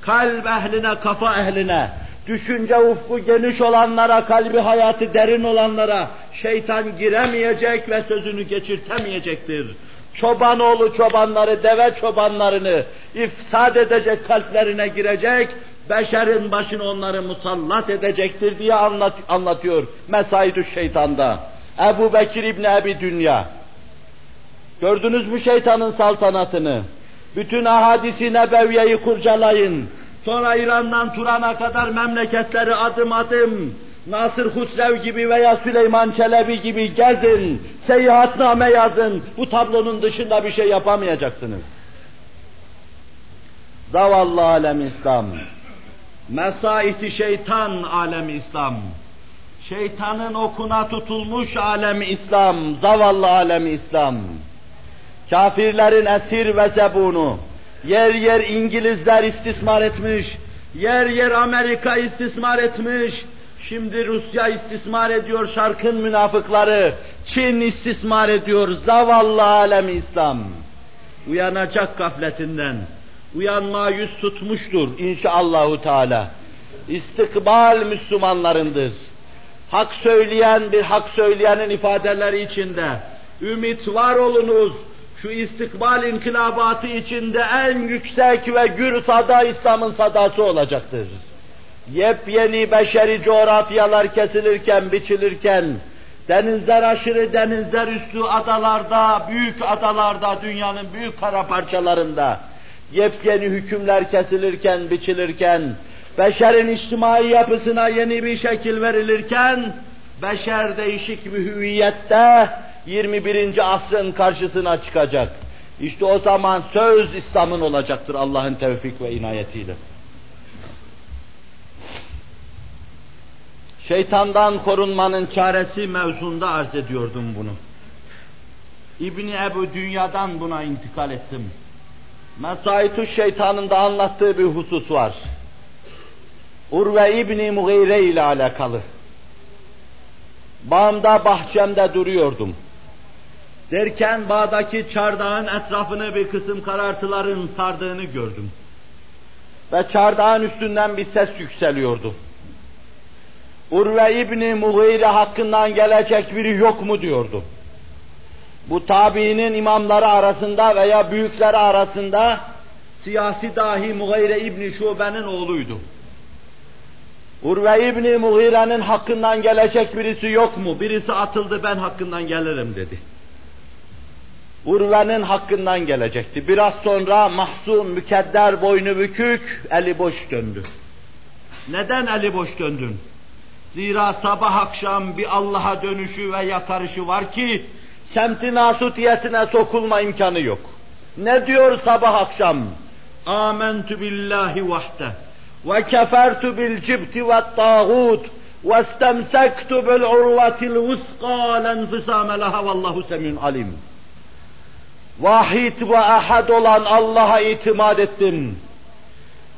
Kalp ehline, kafa ehline, düşünce ufku geniş olanlara, kalbi hayatı derin olanlara şeytan giremeyecek ve sözünü geçirtemeyecektir. Çobanoğlu çobanları, deve çobanlarını ifsad edecek kalplerine girecek, beşerin başını onları musallat edecektir diye anlat, anlatıyor Mesaidü Şeytan'da. Ebu Bekir İbni Ebi Dünya. Gördünüz mü şeytanın saltanatını? Bütün ahadisi nebeviyeyi kurcalayın. Sonra İran'dan Turan'a kadar memleketleri adım adım Nasır Husrev gibi veya Süleyman Çelebi gibi gezin, seyahatname yazın. Bu tablonun dışında bir şey yapamayacaksınız. Zavallı alem İslam. Mesaiti şeytan alem İslam. Şeytanın okuna tutulmuş alem İslam, zavallı alem İslam. Kafirlerin esir ve zebunu, yer yer İngilizler istismar etmiş, yer yer Amerika istismar etmiş, şimdi Rusya istismar ediyor şarkın münafıkları, Çin istismar ediyor zavallı alem İslam. Uyanacak gafletinden, uyanma yüz tutmuştur inşallahü teala. İstikbal Müslümanlarındır. Hak söyleyen bir hak söyleyenin ifadeleri içinde, ümit var olunuz, şu istikbal inkılabatı içinde en yüksek ve gür sada İslam'ın sadası olacaktır. Yepyeni beşeri coğrafyalar kesilirken, biçilirken, denizler aşırı denizler üstü adalarda, büyük adalarda, dünyanın büyük kara parçalarında, yepyeni hükümler kesilirken, biçilirken, beşerin içtimai yapısına yeni bir şekil verilirken, beşer değişik bir hüviyette 21. asrın karşısına çıkacak. İşte o zaman söz İslam'ın olacaktır Allah'ın tevfik ve inayetiyle. Şeytandan korunmanın çaresi mevzunda arz ediyordum bunu. İbni Ebu Dünya'dan buna intikal ettim. Mesaitu şeytanın da anlattığı bir husus var. Urve İbni Mughire ile alakalı. Bağımda bahçemde duruyordum. Derken bağdaki çardağın etrafını bir kısım karartıların sardığını gördüm. Ve çardağın üstünden bir ses yükseliyordu. Urve İbni Mughire hakkından gelecek biri yok mu diyordu. Bu tabiinin imamları arasında veya büyükleri arasında siyasi dahi Mughire İbni Şube'nin oğluydu. Urve İbni Mughire'nin hakkından gelecek birisi yok mu? Birisi atıldı ben hakkından gelirim dedi. Urve'nin hakkından gelecekti. Biraz sonra mahzun, mükedder, boynu bükük, eli boş döndü. Neden eli boş döndün? Zira sabah akşam bir Allah'a dönüşü ve yakarışı var ki, semti nasutiyetine sokulma imkanı yok. Ne diyor sabah akşam? Âmentü billahi vahde ve tağut ve istemsektu bil urvetil vuska lenfisame leha vallahu semiyun alim. Vahid ve ahad olan Allah'a itimat ettim.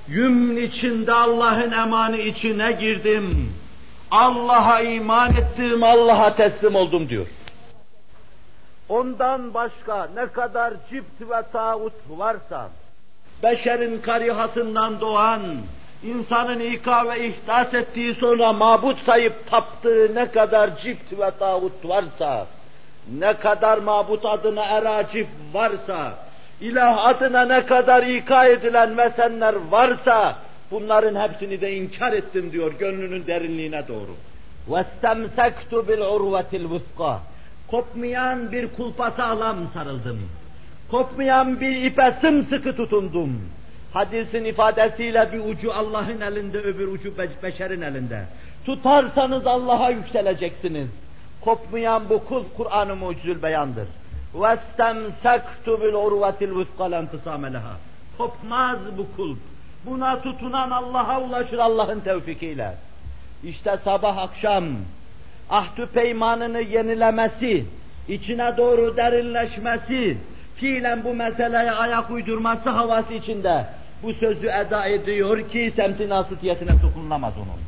Yümn içinde Allah'ın emanı içine girdim. Allah'a iman ettim, Allah'a teslim oldum diyor. Ondan başka ne kadar cipt ve tağut varsa, beşerin karihasından doğan, insanın ika ve ihdas ettiği sonra mabut sayıp taptığı ne kadar cipt ve tağut varsa, ne kadar mabut adına eracip varsa, ilah adına ne kadar ika edilen mesenler varsa, bunların hepsini de inkar ettim diyor gönlünün derinliğine doğru. وَاسْتَمْسَكْتُ بِالْعُرْوَةِ الْوُثْقَى Kopmayan bir kulpa sağlam sarıldım. Kopmayan bir ipe sımsıkı tutundum. Hadisin ifadesiyle bir ucu Allah'ın elinde, öbür ucu beşerin elinde. Tutarsanız Allah'a yükseleceksiniz. Kopmayan bu kul Kur'an-ı mucizül beyandır. وَاسْتَمْسَكْتُ بِالْعُرْوَةِ الْوُثْقَ لَنْتِسَامَ لَهَا Kopmaz bu kulp. Buna tutunan Allah'a ulaşır Allah'ın tevfikiyle. İşte sabah akşam ahdü peymanını yenilemesi, içine doğru derinleşmesi, fiilen bu meseleye ayak uydurması havası içinde bu sözü eda ediyor ki semtin asitiyetine dokunulamaz onun.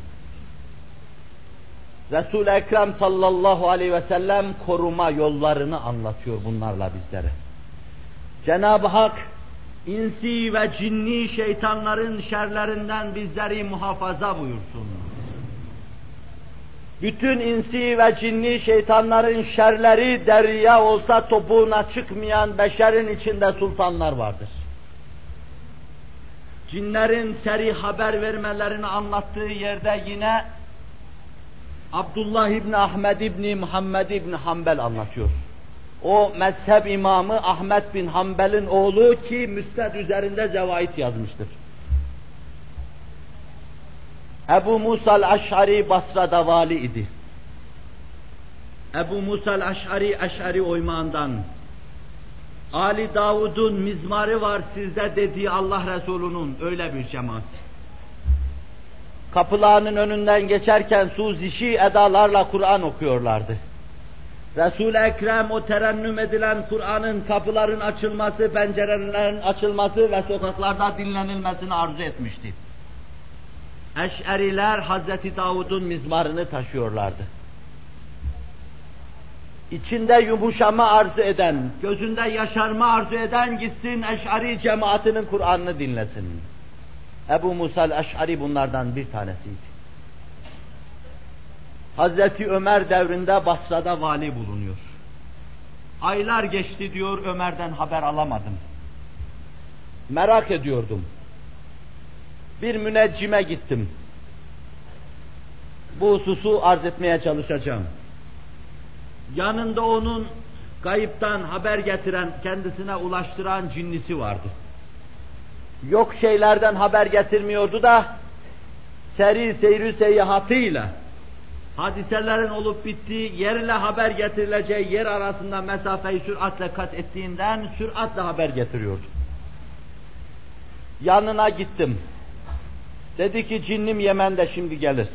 Resul-i Ekrem sallallahu aleyhi ve sellem koruma yollarını anlatıyor bunlarla bizlere. Cenab-ı Hak insi ve cinni şeytanların şerlerinden bizleri muhafaza buyursun. Bütün insi ve cinni şeytanların şerleri derya olsa topuğuna çıkmayan beşerin içinde sultanlar vardır. Cinlerin seri haber vermelerini anlattığı yerde yine Abdullah İbni Ahmed İbni Muhammed İbni Hanbel anlatıyor. O mezhep imamı Ahmet bin Hanbel'in oğlu ki müsned üzerinde zevait yazmıştır. Ebu Musa el-Aş'ari Basra'da vali idi. Ebu Musa el-Aş'ari Eş'ari oymağından Ali Davud'un mizmarı var sizde dediği Allah Resulü'nün öyle bir cemaat. Kapılarının önünden geçerken suzişi edalarla Kur'an okuyorlardı. Resul-i Ekrem o terennüm edilen Kur'an'ın kapıların açılması, pencerelerin açılması ve sokaklarda dinlenilmesini arzu etmişti. Eş'eriler Hazreti Davud'un mizmarını taşıyorlardı. İçinde yumuşama arzu eden, gözünde yaşarma arzu eden gitsin Eş'ari cemaatinin Kur'an'ını dinlesin. Ebu Musa el-Eş'ari bunlardan bir tanesiydi. Hazreti Ömer devrinde Basra'da vali bulunuyor. Aylar geçti diyor Ömer'den haber alamadım. Merak ediyordum. Bir müneccime gittim. Bu hususu arz etmeye çalışacağım. Yanında onun kayıptan haber getiren, kendisine ulaştıran cinnisi vardı. Yok şeylerden haber getirmiyordu da seri seyri seyahatıyla hadiselerin olup bittiği yerle haber getirileceği yer arasında mesafeyi süratle kat ettiğinden süratle haber getiriyordu. Yanına gittim. Dedi ki cinnim Yemen'de şimdi gelir.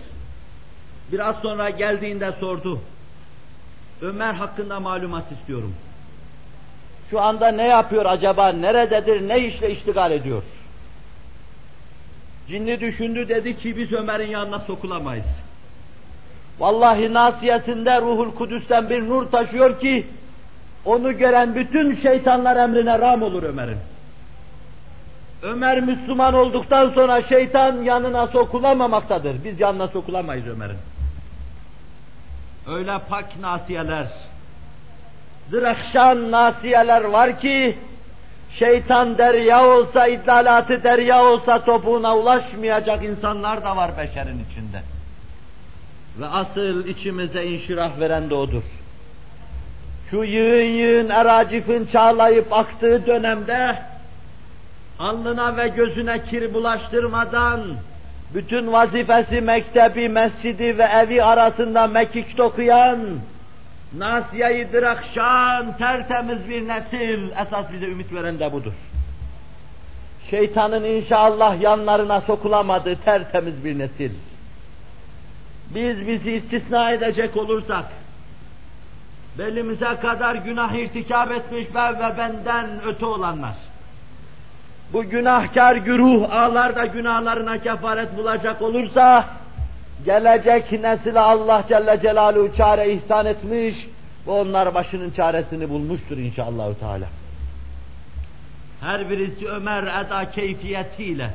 Biraz sonra geldiğinde sordu. Ömer hakkında malumat istiyorum. Şu anda ne yapıyor acaba, nerededir, ne işle iştigal ediyor? Cinni düşündü dedi ki biz Ömer'in yanına sokulamayız. Vallahi nasiyesinde ruhul kudüsten bir nur taşıyor ki onu gören bütün şeytanlar emrine ram olur Ömer'in. Ömer Müslüman olduktan sonra şeytan yanına sokulamamaktadır. Biz yanına sokulamayız Ömer'in. Öyle pak nasiyeler, zırhşan nasiyeler var ki, şeytan derya olsa, idlalatı derya olsa topuğuna ulaşmayacak insanlar da var beşerin içinde. Ve asıl içimize inşirah veren de odur. Şu yığın yığın eracifin çağlayıp aktığı dönemde, alnına ve gözüne kir bulaştırmadan, bütün vazifesi mektebi, mescidi ve evi arasında mekik dokuyan, nasiye-i dirakşan, tertemiz bir nesil, esas bize ümit veren de budur. Şeytanın inşallah yanlarına sokulamadığı tertemiz bir nesil. Biz bizi istisna edecek olursak, belimize kadar günah irtikap etmiş ve benden öte olanlar, bu günahkar güruh ağlarda günahlarına kefaret bulacak olursa, gelecek nesile Allah Celle Celaluhu çare ihsan etmiş ve onlar başının çaresini bulmuştur inşallah Teala. Her birisi Ömer eda keyfiyetiyle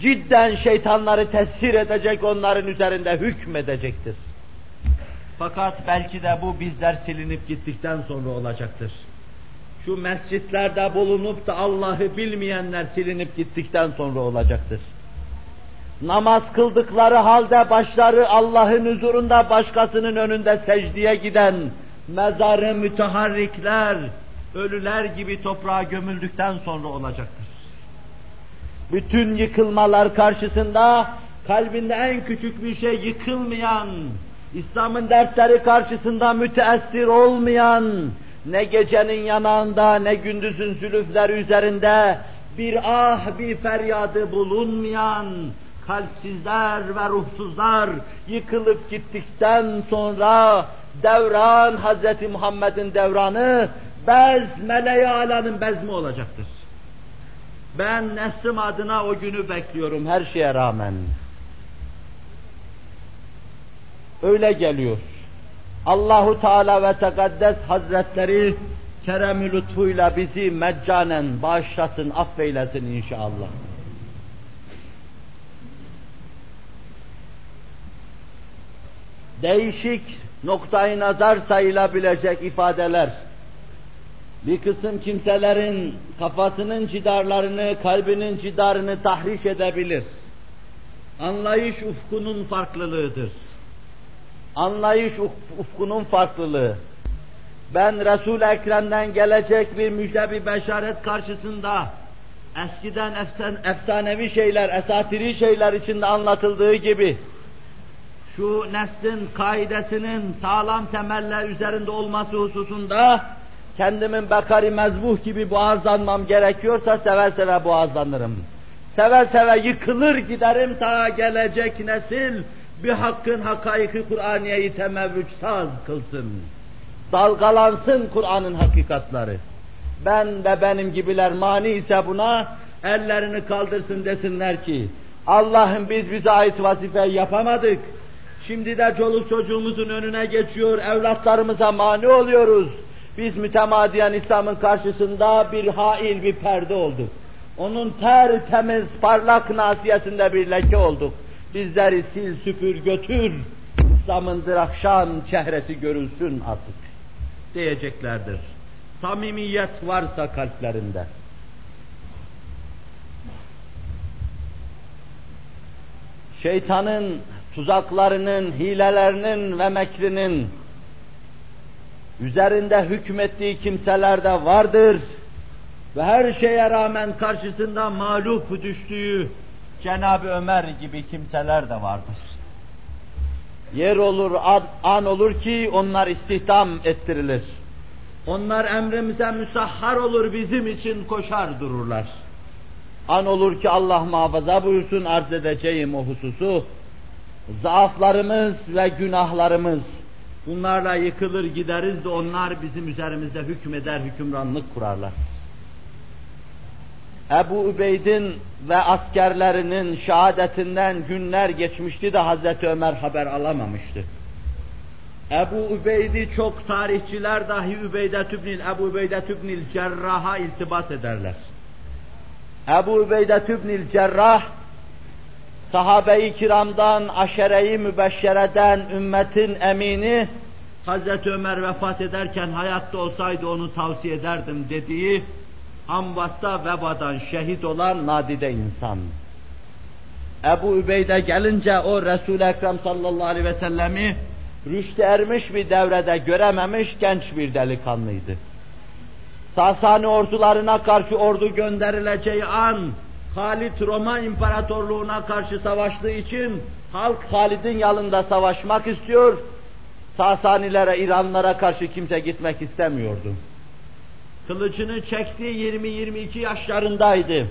cidden şeytanları tesir edecek, onların üzerinde hükmedecektir. Fakat belki de bu bizler silinip gittikten sonra olacaktır şu mescitlerde bulunup da Allah'ı bilmeyenler silinip gittikten sonra olacaktır. Namaz kıldıkları halde başları Allah'ın huzurunda başkasının önünde secdeye giden mezarı müteharrikler, ölüler gibi toprağa gömüldükten sonra olacaktır. Bütün yıkılmalar karşısında kalbinde en küçük bir şey yıkılmayan, İslam'ın dertleri karşısında müteessir olmayan, ne gecenin yanağında ne gündüzün zülüfleri üzerinde bir ah bir feryadı bulunmayan, kalpsizler ve ruhsuzlar yıkılıp gittikten sonra devran Hz. Muhammed'in devranı bez meleği alanın bezmi olacaktır. Ben neslim adına o günü bekliyorum her şeye rağmen. Öyle geliyor. Allahu Teala ve Tekaddes Hazretleri kerem-i lütfuyla bizi meccanen bağışlasın, affeylesin inşallah. Değişik noktayı nazar sayılabilecek ifadeler, bir kısım kimselerin kafasının cidarlarını, kalbinin cidarını tahriş edebilir. Anlayış ufkunun farklılığıdır. Anlayış ufkunun farklılığı. Ben Resul-i Ekrem'den gelecek bir müjde bir beşaret karşısında eskiden efsan, efsanevi şeyler, esatiri şeyler içinde anlatıldığı gibi şu neslin kaidesinin sağlam temeller üzerinde olması hususunda kendimin bekari mezbuh gibi boğazlanmam gerekiyorsa seve seve boğazlanırım. Seve seve yıkılır giderim ta gelecek nesil bir hakkın hakaiki Kur'aniyeyi temevvücsaz kılsın. Dalgalansın Kur'an'ın hakikatları. Ben ve benim gibiler mani ise buna ellerini kaldırsın desinler ki Allah'ım biz bize ait vazife yapamadık. Şimdi de çoluk çocuğumuzun önüne geçiyor, evlatlarımıza mani oluyoruz. Biz mütemadiyen İslam'ın karşısında bir hail, bir perde olduk. Onun tertemiz, parlak nasiyesinde bir leke olduk. Bizleri sil süpür götür, İslam'ın akşam çehresi görülsün artık diyeceklerdir. Samimiyet varsa kalplerinde. Şeytanın tuzaklarının, hilelerinin ve mekrinin üzerinde hükmettiği kimseler de vardır ve her şeye rağmen karşısında mağlup düştüğü Cenab-ı Ömer gibi kimseler de vardır. Yer olur, an olur ki onlar istihdam ettirilir. Onlar emrimize müsahhar olur, bizim için koşar dururlar. An olur ki Allah muhafaza buyursun arz edeceğim o hususu. Zaaflarımız ve günahlarımız, bunlarla yıkılır gideriz de onlar bizim üzerimizde hükmeder, hükümranlık kurarlar. Ebu Übeyd'in ve askerlerinin şehadetinden günler geçmişti de Hazreti Ömer haber alamamıştı. Ebu Übeyd'i çok tarihçiler dahi Übeyde Tübnil, Ebu Übeyde Tübnil Cerrah'a iltibas ederler. Ebu Übeyde Tübnil Cerrah, sahabe-i kiramdan, aşere-i mübeşşereden, ümmetin emini, Hazreti Ömer vefat ederken hayatta olsaydı onu tavsiye ederdim dediği ambatta vebadan şehit olan nadide insan. Ebu Übeyde gelince o Resul-i Ekrem sallallahu aleyhi ve sellemi rüşte ermiş bir devrede görememiş genç bir delikanlıydı. Sasani ordularına karşı ordu gönderileceği an Halit Roma İmparatorluğuna karşı savaştığı için halk Halid'in yanında savaşmak istiyor. Sasanilere, İranlara karşı kimse gitmek istemiyordu. Kılıcını çekti 20-22 yaşlarındaydı.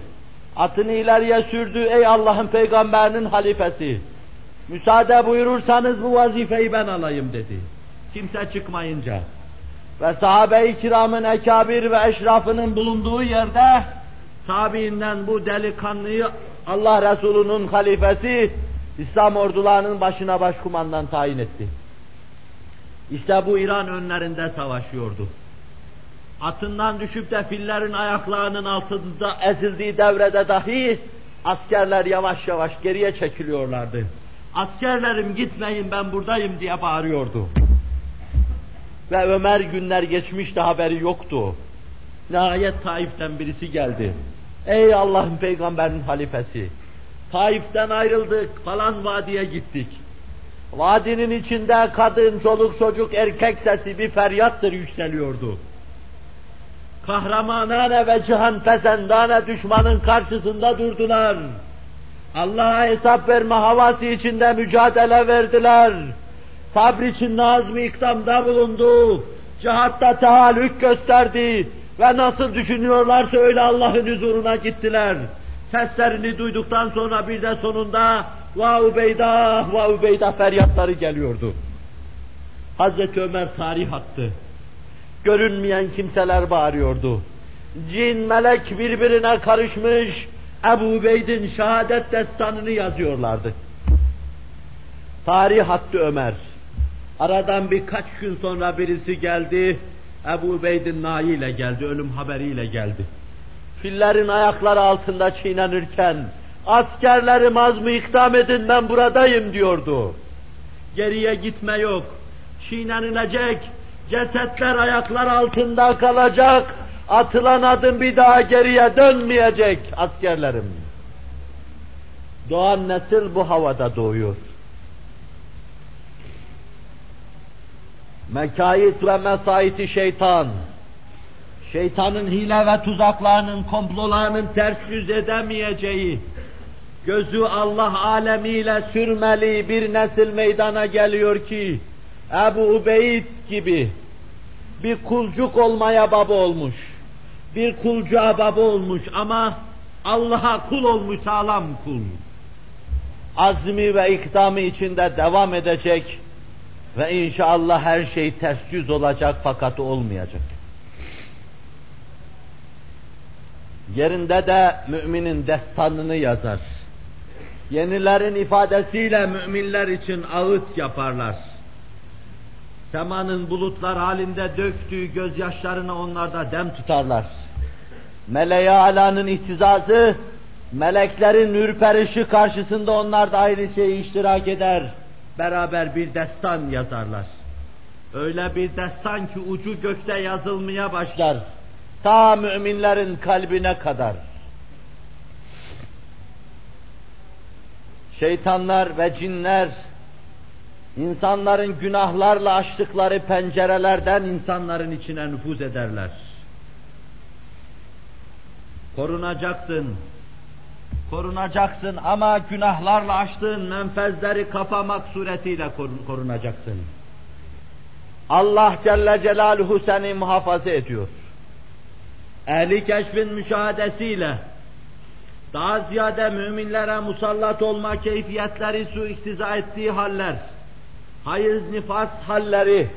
Atını ileriye sürdü ey Allah'ın peygamberinin halifesi. Müsaade buyurursanız bu vazifeyi ben alayım dedi. Kimse çıkmayınca. Ve sahabe-i kiramın ekabir ve eşrafının bulunduğu yerde tabiinden bu delikanlıyı Allah Resulü'nün halifesi İslam ordularının başına başkumandan tayin etti. İşte bu İran önlerinde savaşıyordu atından düşüp de fillerin ayaklarının altında ezildiği devrede dahi askerler yavaş yavaş geriye çekiliyorlardı. Askerlerim gitmeyin ben buradayım diye bağırıyordu. Ve Ömer günler geçmişti haberi yoktu. Nihayet Taif'ten birisi geldi. Ey Allah'ın peygamberinin halifesi! Taif'ten ayrıldık, falan vadiye gittik. Vadinin içinde kadın, çoluk, çocuk, erkek sesi bir feryattır yükseliyordu kahramanane ve cihan pesendane düşmanın karşısında durdular. Allah'a hesap verme havası içinde mücadele verdiler. Sabr içinde azmi ikdamda bulundu. Cihatta tehallük gösterdi. Ve nasıl düşünüyorlarsa öyle Allah'ın huzuruna gittiler. Seslerini duyduktan sonra bir de sonunda va Ubeyda, va Ubeyda feryatları geliyordu. Hazreti Ömer tarih attı. Görünmeyen kimseler bağırıyordu. Cin, melek birbirine karışmış, Ebu Ubeyd'in şehadet destanını yazıyorlardı. Tarih attı Ömer. Aradan birkaç gün sonra birisi geldi, Ebu Ubeyd'in nayiyle geldi, ölüm haberiyle geldi. Fillerin ayakları altında çiğnenirken, askerlerim az mı ikdam edin ben buradayım diyordu. Geriye gitme yok, çiğnenilecek, cesetler ayaklar altında kalacak, atılan adım bir daha geriye dönmeyecek askerlerim. Doğan nesil bu havada doğuyor. Mekayit ve mesaiti şeytan, şeytanın hile ve tuzaklarının, komplolarının ters yüz edemeyeceği, gözü Allah alemiyle sürmeli bir nesil meydana geliyor ki, Ebu Ubeyd gibi bir kulcuk olmaya baba olmuş, bir kulcuğa baba olmuş ama Allah'a kul olmuş sağlam kul. Azmi ve ikdamı içinde devam edecek ve inşallah her şey ters yüz olacak fakat olmayacak. Yerinde de müminin destanını yazar. Yenilerin ifadesiyle müminler için ağıt yaparlar. Semanın bulutlar halinde döktüğü gözyaşlarını onlarda dem tutarlar. Meleğe alanın ihtizazı, meleklerin ürperişi karşısında onlar da aynı şeyi iştirak eder. Beraber bir destan yazarlar. Öyle bir destan ki ucu gökte yazılmaya başlar. Ta müminlerin kalbine kadar. Şeytanlar ve cinler insanların günahlarla açtıkları pencerelerden insanların içine nüfuz ederler. Korunacaksın, korunacaksın ama günahlarla açtığın menfezleri kapamak suretiyle korunacaksın. Allah Celle Celaluhu seni muhafaza ediyor. Ehli keşfin müşahadesiyle daha ziyade müminlere musallat olma keyfiyetleri su iktiza ettiği haller, hayız nifas halleri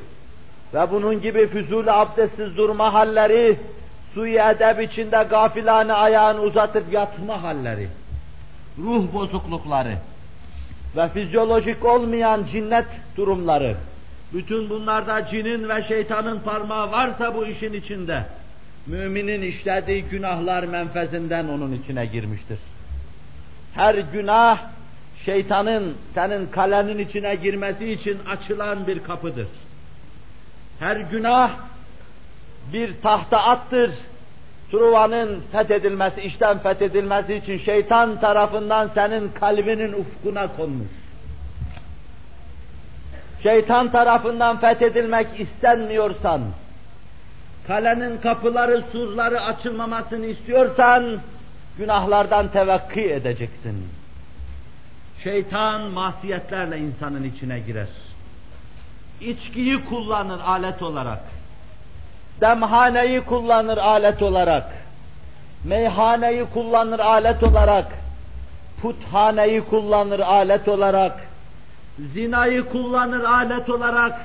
ve bunun gibi füzul abdestsiz durma halleri, suyu edeb içinde gafilane ayağını uzatıp yatma halleri, ruh bozuklukları ve fizyolojik olmayan cinnet durumları, bütün bunlarda cinin ve şeytanın parmağı varsa bu işin içinde, müminin işlediği günahlar menfezinden onun içine girmiştir. Her günah, şeytanın senin kalenin içine girmesi için açılan bir kapıdır. Her günah bir tahta attır. Truvanın fethedilmesi, işten fethedilmesi için şeytan tarafından senin kalbinin ufkuna konmuş. Şeytan tarafından fethedilmek istenmiyorsan, kalenin kapıları, surları açılmamasını istiyorsan, günahlardan tevekkü edeceksin. Şeytan masiyetlerle insanın içine girer. İçkiyi kullanır alet olarak. Demhaneyi kullanır alet olarak. Meyhaneyi kullanır alet olarak. Puthaneyi kullanır alet olarak. Zinayı kullanır alet olarak.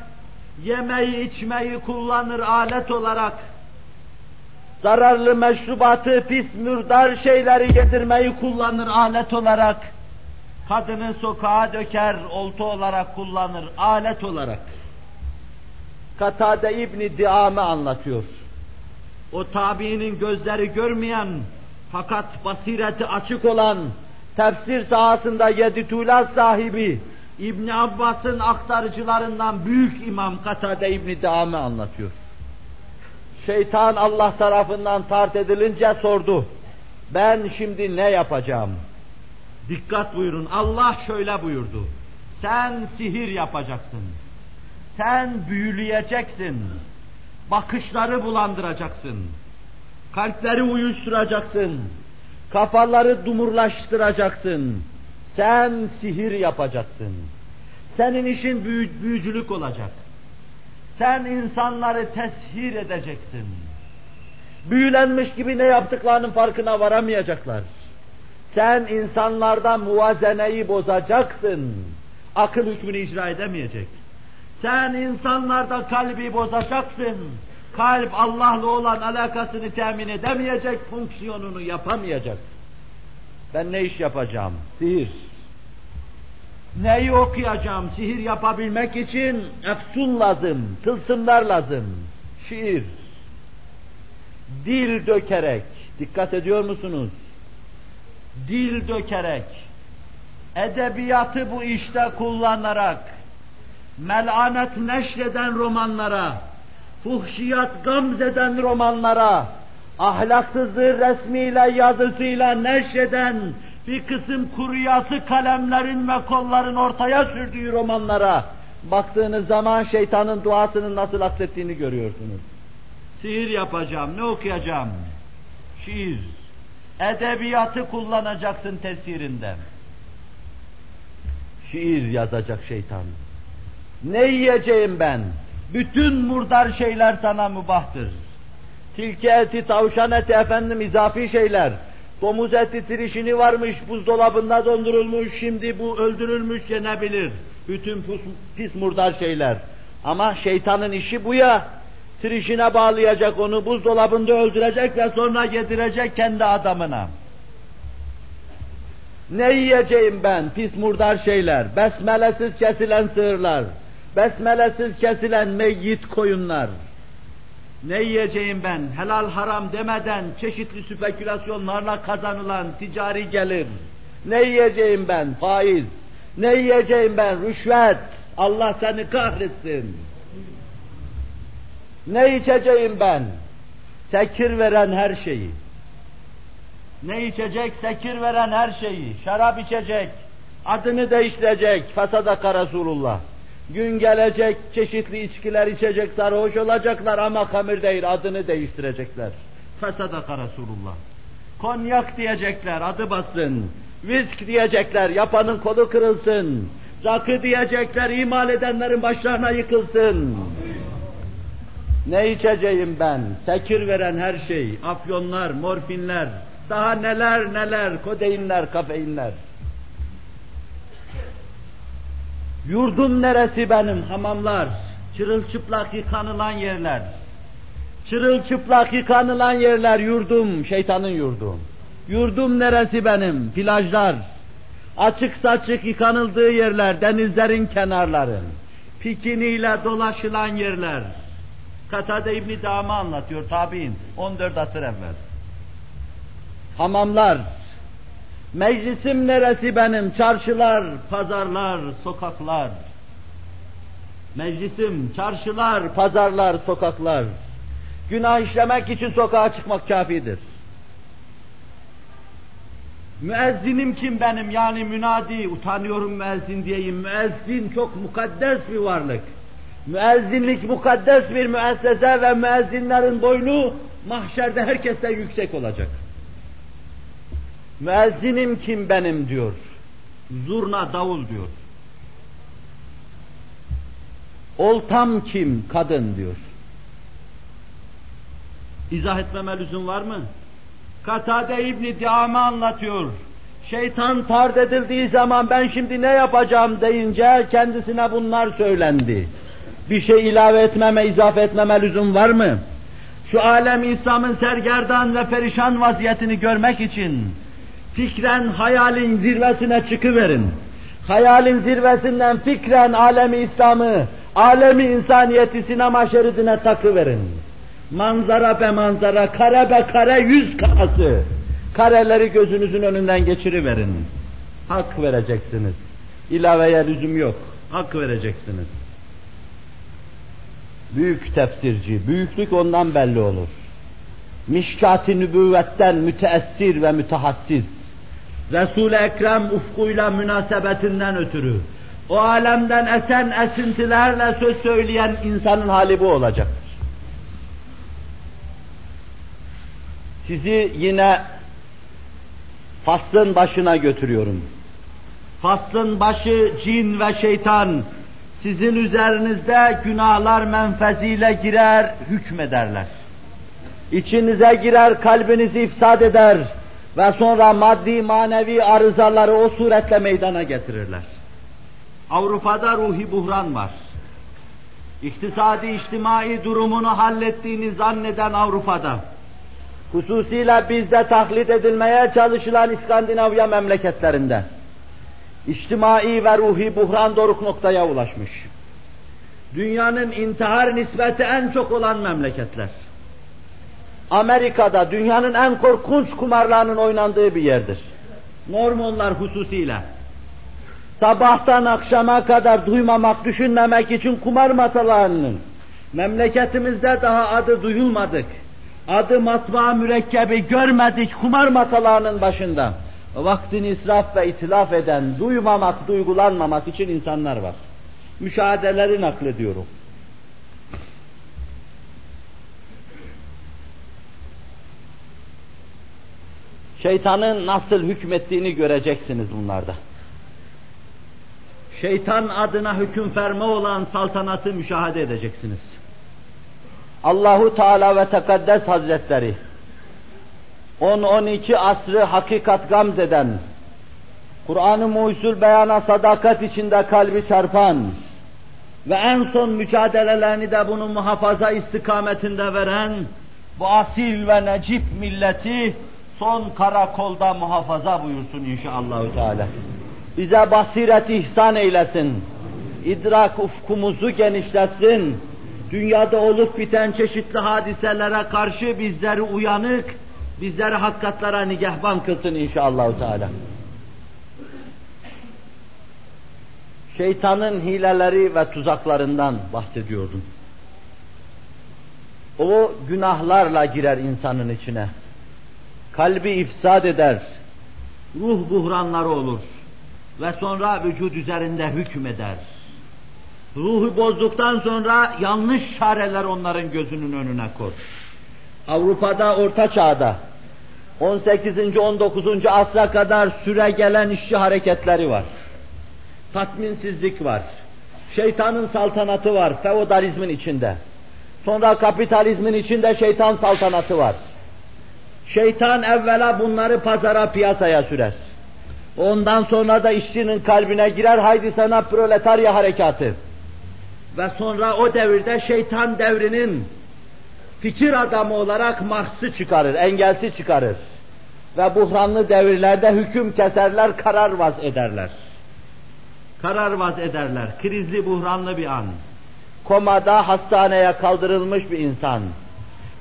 Yemeği içmeyi kullanır alet olarak. Zararlı meşrubatı, pis mürdar şeyleri yedirmeyi kullanır alet olarak kadını sokağa döker, olta olarak kullanır, alet olarak. Katade İbni Diame anlatıyor. O tabiinin gözleri görmeyen, fakat basireti açık olan, tefsir sahasında yedi tuğla sahibi, İbni Abbas'ın aktarıcılarından büyük imam Katade İbni Diame anlatıyor. Şeytan Allah tarafından tart edilince sordu. Ben şimdi ne yapacağım? Dikkat buyurun. Allah şöyle buyurdu. Sen sihir yapacaksın. Sen büyüleyeceksin. Bakışları bulandıracaksın. Kalpleri uyuşturacaksın. Kafaları dumurlaştıracaksın. Sen sihir yapacaksın. Senin işin büyü, büyücülük olacak. Sen insanları teshir edeceksin. Büyülenmiş gibi ne yaptıklarının farkına varamayacaklar Sen insanlarda muvazeneyi bozacaksın. Akıl hükmünü icra edemeyecek. Sen insanlarda kalbi bozacaksın. Kalp Allah'la olan alakasını temin edemeyecek, fonksiyonunu yapamayacak. Ben ne iş yapacağım? Sihir. Neyi okuyacağım? Sihir yapabilmek için efsun lazım, tılsımlar lazım. Şiir. Dil dökerek, dikkat ediyor musunuz? Dil dökerek, edebiyatı bu işte kullanarak, melanet neşreden romanlara, fuhşiyat gamzeden romanlara, ahlaksızlığı resmiyle yazısıyla neşreden bir kısım kuruyası kalemlerin ve kolların ortaya sürdüğü romanlara baktığınız zaman şeytanın duasının nasıl aksettiğini görüyorsunuz. Sihir yapacağım, ne okuyacağım? Şiir. Edebiyatı kullanacaksın tesirinde. Şiir yazacak şeytan. Ne yiyeceğim ben? Bütün murdar şeyler sana mübahtır. Tilki eti, tavşan eti efendim izafi şeyler. Domuz eti trişini varmış, buzdolabında dondurulmuş, şimdi bu öldürülmüş yenebilir. Bütün pus, pis murdar şeyler. Ama şeytanın işi bu ya. Trişine bağlayacak onu, buzdolabında öldürecek ve sonra yedirecek kendi adamına. Ne yiyeceğim ben? Pis murdar şeyler. Besmelesiz kesilen sığırlar. Besmelesiz kesilen meyyit koyunlar. Ne yiyeceğim ben? Helal haram demeden çeşitli spekülasyonlarla kazanılan ticari gelir. Ne yiyeceğim ben? Faiz. Ne yiyeceğim ben? Rüşvet. Allah seni kahretsin. Ne içeceğim ben? Sekir veren her şeyi. Ne içecek? Sekir veren her şeyi. Şarap içecek. Adını değiştirecek. Fasadaka Resulullah. Gün gelecek, çeşitli içkiler içecek, sarhoş olacaklar ama hamir değil, adını değiştirecekler. Fesadaka Resulullah. Konyak diyecekler, adı basın. Visk diyecekler, yapanın kolu kırılsın. Rakı diyecekler, imal edenlerin başlarına yıkılsın. Ne içeceğim ben? Sekir veren her şey, afyonlar, morfinler, daha neler neler, kodeinler, kafeinler. Yurdum neresi benim? Hamamlar, çırılçıplak yıkanılan yerler. Çırılçıplak yıkanılan yerler yurdum, şeytanın yurdu. Yurdum neresi benim? Plajlar, açık saçık yıkanıldığı yerler, denizlerin kenarları, pikiniyle dolaşılan yerler. Katade İbni Dağım'ı anlatıyor tabi'in 14 asır evvel. Hamamlar, Meclisim neresi benim? Çarşılar, pazarlar, sokaklar. Meclisim, çarşılar, pazarlar, sokaklar. Günah işlemek için sokağa çıkmak kafidir. Müezzinim kim benim? Yani münadi, utanıyorum müezzin diyeyim. Müezzin çok mukaddes bir varlık. Müezzinlik mukaddes bir müessese ve müezzinlerin boynu mahşerde herkesten yüksek olacak. Müezzinim kim benim diyor. Zurna davul diyor. Oltam kim kadın diyor. İzah etmeme lüzum var mı? Katade İbni Diame anlatıyor. Şeytan tard edildiği zaman ben şimdi ne yapacağım deyince kendisine bunlar söylendi. Bir şey ilave etmeme, izafe etmeme lüzum var mı? Şu alem İslam'ın sergerdan ve perişan vaziyetini görmek için fikren hayalin zirvesine çıkıverin. Hayalin zirvesinden fikren alemi İslam'ı, alemi insaniyeti sinema şeridine takıverin. Manzara be manzara, kare be kare, yüz karası. Kareleri gözünüzün önünden geçiriverin. Hak vereceksiniz. İlaveye lüzum yok. Hak vereceksiniz. Büyük tefsirci, büyüklük ondan belli olur. Mişkat-ı nübüvvetten müteessir ve mütehassiz Resul-i Ekrem ufkuyla münasebetinden ötürü o alemden esen esintilerle söz söyleyen insanın hali bu olacaktır. Sizi yine faslın başına götürüyorum. Faslın başı cin ve şeytan sizin üzerinizde günahlar menfeziyle girer, hükmederler. İçinize girer, kalbinizi ifsad eder, ve sonra maddi manevi arızaları o suretle meydana getirirler. Avrupa'da ruhi buhran var. İktisadi, içtimai durumunu hallettiğini zanneden Avrupa'da, hususiyle bizde taklit edilmeye çalışılan İskandinavya memleketlerinde, içtimai ve ruhi buhran doruk noktaya ulaşmış. Dünyanın intihar nispeti en çok olan memleketler. Amerika'da dünyanın en korkunç kumarlarının oynandığı bir yerdir. Mormonlar hususiyle. Sabahtan akşama kadar duymamak, düşünmemek için kumar masalarının memleketimizde daha adı duyulmadık. Adı matbaa mürekkebi görmedik kumar masalarının başında. Vaktini israf ve itilaf eden, duymamak, duygulanmamak için insanlar var. Müşahedeleri naklediyorum. Şeytanın nasıl hükmettiğini göreceksiniz bunlarda. Şeytan adına hüküm ferme olan saltanatı müşahede edeceksiniz. Allahu Teala ve Tekaddes Hazretleri 10-12 asrı hakikat gamzeden, Kur'an-ı Muhyüzül Beyan'a sadakat içinde kalbi çarpan ve en son mücadelelerini de bunu muhafaza istikametinde veren bu asil ve necip milleti son karakolda muhafaza buyursun inşallah Teala. Bize basiret ihsan eylesin. İdrak ufkumuzu genişletsin. Dünyada olup biten çeşitli hadiselere karşı bizleri uyanık, bizleri hakikatlara nigahban kılsın inşallah Teala. Şeytanın hileleri ve tuzaklarından bahsediyordum. O günahlarla girer insanın içine kalbi ifsad eder, ruh buhranları olur ve sonra vücut üzerinde hükmeder. Ruhu bozduktan sonra yanlış şareler onların gözünün önüne kor. Avrupa'da Orta Çağ'da 18. 19. asra kadar süre gelen işçi hareketleri var. Tatminsizlik var. Şeytanın saltanatı var feodalizmin içinde. Sonra kapitalizmin içinde şeytan saltanatı var. Şeytan evvela bunları pazara piyasaya sürer. Ondan sonra da işçinin kalbine girer haydi sana proletarya harekatı. Ve sonra o devirde şeytan devrinin fikir adamı olarak Marx'ı çıkarır, engelsi çıkarır. Ve buhranlı devirlerde hüküm keserler, karar vaz ederler. Karar vaz ederler. Krizli, buhranlı bir an. Komada hastaneye kaldırılmış bir insan.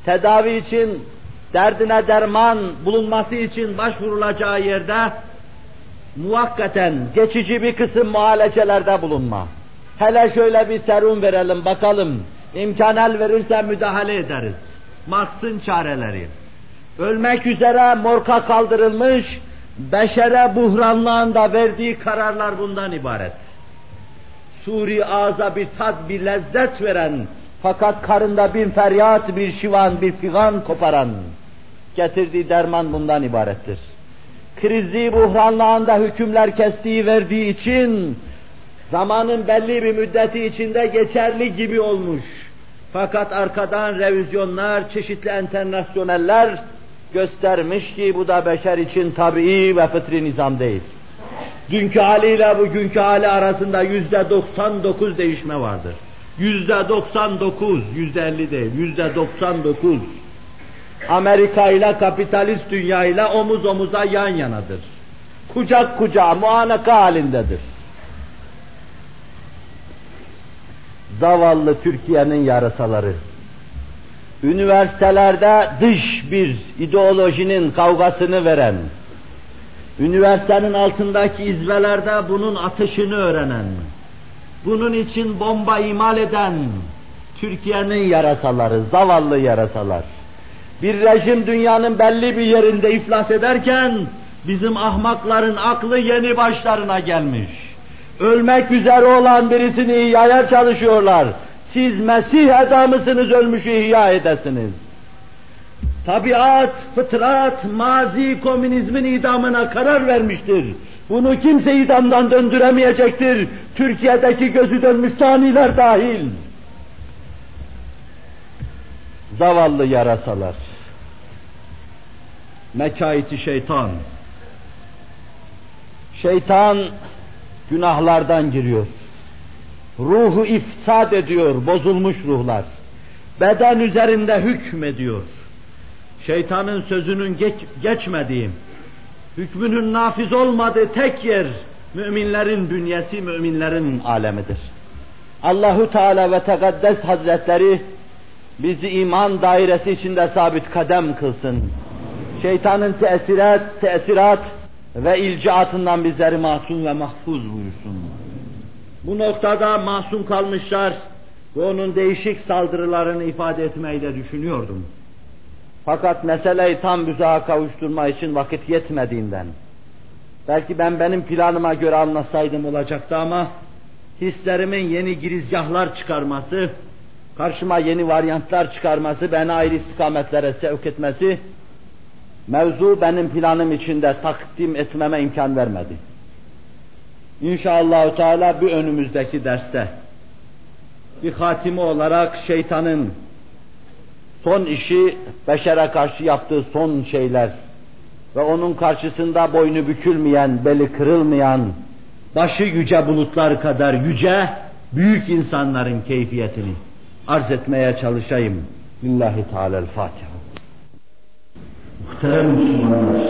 Tedavi için derdine derman bulunması için başvurulacağı yerde muvakkaten geçici bir kısım muhalecelerde bulunma. Hele şöyle bir serum verelim bakalım. İmkan el verirse müdahale ederiz. Marx'ın çareleri. Ölmek üzere morka kaldırılmış, beşere buhranlığında verdiği kararlar bundan ibaret. Suri ağza bir tat, bir lezzet veren, fakat karında bir feryat, bir şivan, bir figan koparan, getirdiği derman bundan ibarettir. Krizli buhranlı hükümler kestiği verdiği için, zamanın belli bir müddeti içinde geçerli gibi olmuş. Fakat arkadan revizyonlar, çeşitli enternasyoneller göstermiş ki bu da beşer için tabii ve fıtri nizam değil. Dünkü haliyle bugünkü hali arasında yüzde 99 değişme vardır. Yüzde 99, yüzde 50 değil, yüzde 99. Amerika ile kapitalist dünya ile omuz omuza yan yanadır. Kucak kucağa muanaka halindedir. Zavallı Türkiye'nin yarasaları, üniversitelerde dış bir ideolojinin kavgasını veren, üniversitenin altındaki izvelerde bunun atışını öğrenen, bunun için bomba imal eden Türkiye'nin yarasaları, zavallı yarasalar. Bir rejim dünyanın belli bir yerinde iflas ederken bizim ahmakların aklı yeni başlarına gelmiş. Ölmek üzere olan birisini ihyaya çalışıyorlar. Siz Mesih adamısınız ölmüşü ihya edesiniz. Tabiat, fıtrat, mazi komünizmin idamına karar vermiştir. Bunu kimse idamdan döndüremeyecektir. Türkiye'deki gözü dönmüş caniler dahil. Zavallı yarasalar. Mekaiti şeytan. Şeytan günahlardan giriyor. Ruhu ifsad ediyor, bozulmuş ruhlar. Beden üzerinde hükmediyor. Şeytanın sözünün geç, geçmediği, hükmünün nafiz olmadığı tek yer müminlerin bünyesi, müminlerin alemidir. Allahu Teala ve Tekaddes Hazretleri bizi iman dairesi içinde sabit kadem kılsın. Şeytanın tesirat, tesirat ve ilcaatından bizleri masum ve mahfuz buyursun. Bu noktada masum kalmışlar ve onun değişik saldırılarını ifade etmeyi de düşünüyordum. Fakat meseleyi tam büzaha kavuşturma için vakit yetmediğinden, belki ben benim planıma göre anlatsaydım olacaktı ama hislerimin yeni girizgahlar çıkarması, karşıma yeni varyantlar çıkarması, beni ayrı istikametlere sevk etmesi, mevzu benim planım içinde takdim etmeme imkan vermedi. İnşallah Teala bir önümüzdeki derste bir hatimi olarak şeytanın son işi beşere karşı yaptığı son şeyler ve onun karşısında boynu bükülmeyen, beli kırılmayan, başı yüce bulutlar kadar yüce, büyük insanların keyfiyetini arz etmeye çalışayım. Lillahi Teala'l-Fatiha. Muhterem Müslümanlar,